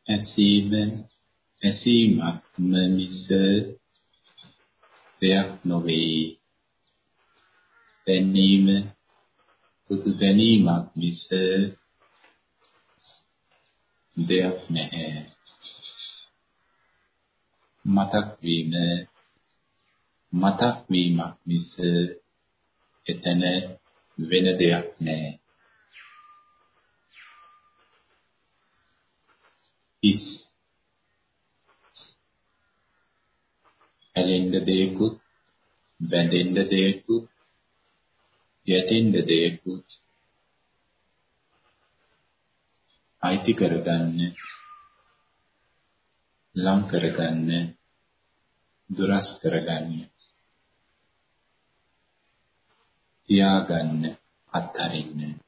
ඇසීම ඇසීමක්ම මිස දෙයක් නොවේ. දැනීම පුදු දැනීමක් මිස දෙයක් නැහැ. මතක් වීම මතක් වීමක් මිස එතන වෙන දෙයක් නැහැ. ඉස් ඇලෙන්න දෙයක්ුත් බැඳෙන්න දෙයක්ුත් යැටෙන්න දෙයක්ුත්. අයිති කරගන්න ලං කරගන්න දුරස් කරගන්න තියාගන්න අත්හරින්න.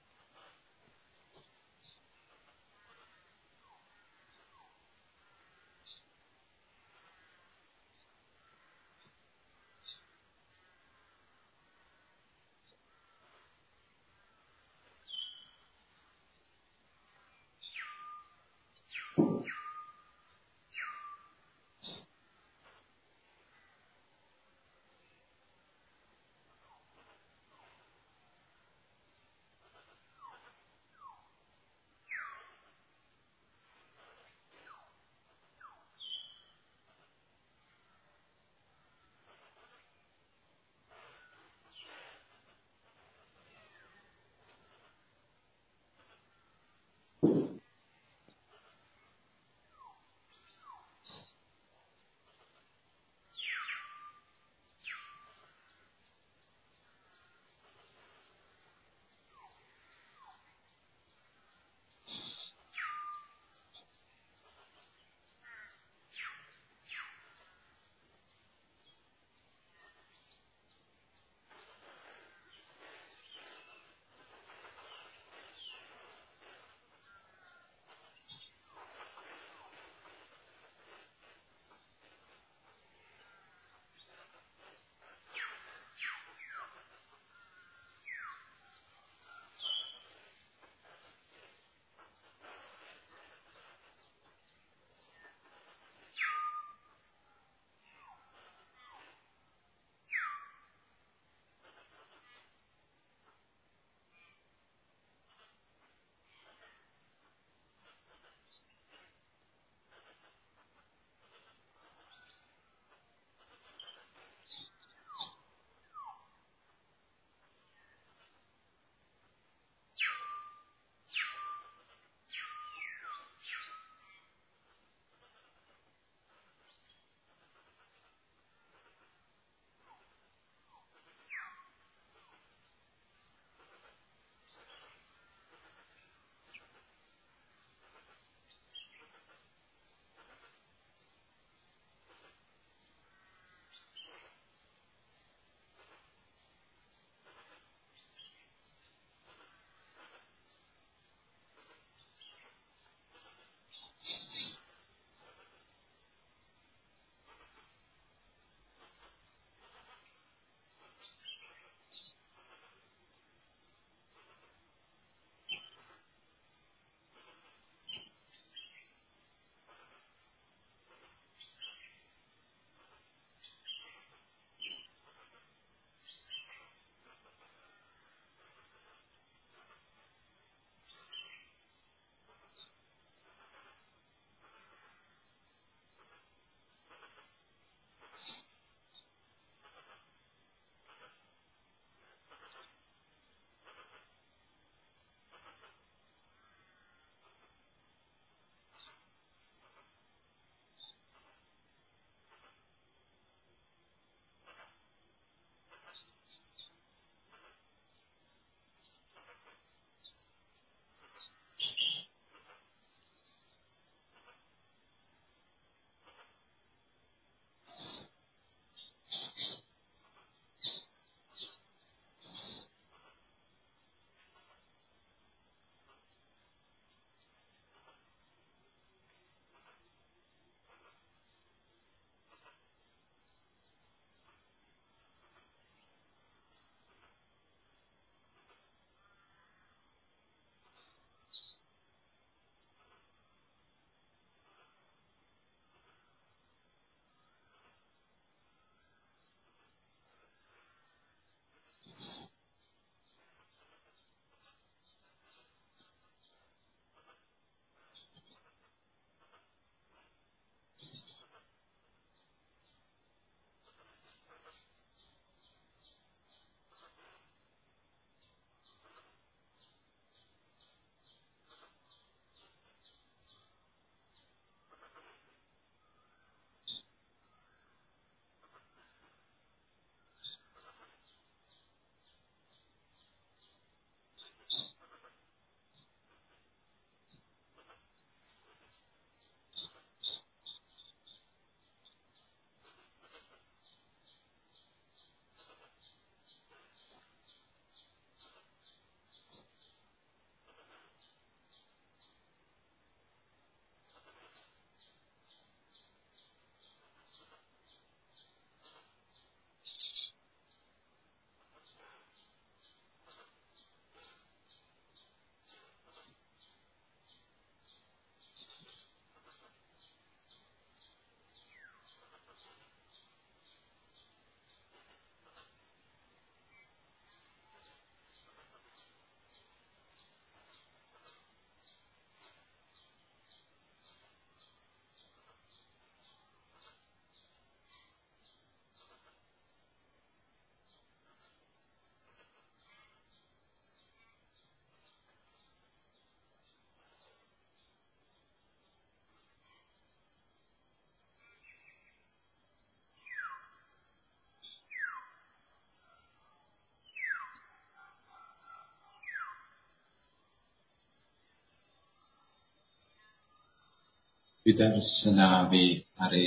විදර්ශනාවේ හරය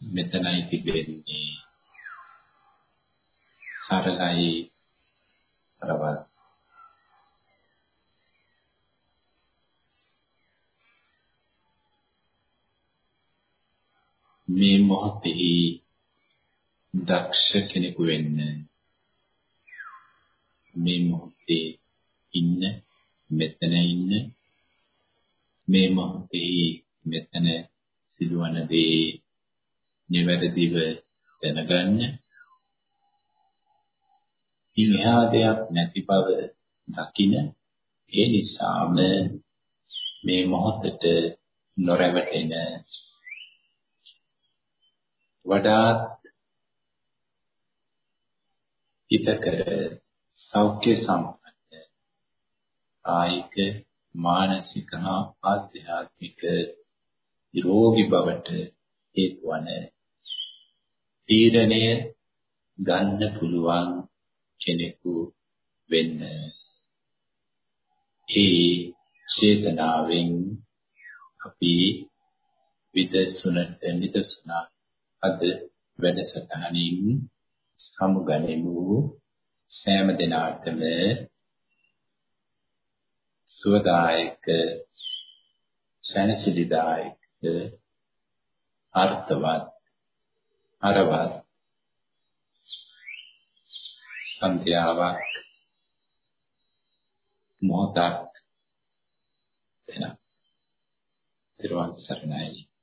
මෙතනයි තිබෙන්නේ. සරලයි කරවල්. මේ මොහොතේ දක්ෂ කෙනෙකු වෙන්න මේ මොහොතේ ඉන්න මෙතන ඉන්න මේ මොහොතේ මෙතන සිදුවන දේ නිවැරදිව දැනගන්න. ඉන්හා දෙයක් නැති බව දකින ඒ නිසාම මේ මොහොතට නොරැවටෙන වඩාත් හිතකර සෞඛ්‍ය සම්පන්න කායික මානසික හා ආධ්‍යාත්මික නිරෝගී බවට හේතු වන තීරණය ගන්න පුළුවන් කෙනෙකු වෙන්න. ඒ චේතනාවෙන් අපි විදසුනට නිදසුනා අද වැඩසටහනින් සමුගනිමු. සෑම දිනාටම සුවදායක සැනසෙලිදායක අර්ථවත් අරවත් සන්ධ්‍යාවක් මොහොතක් වෙන. ඊට සරණයි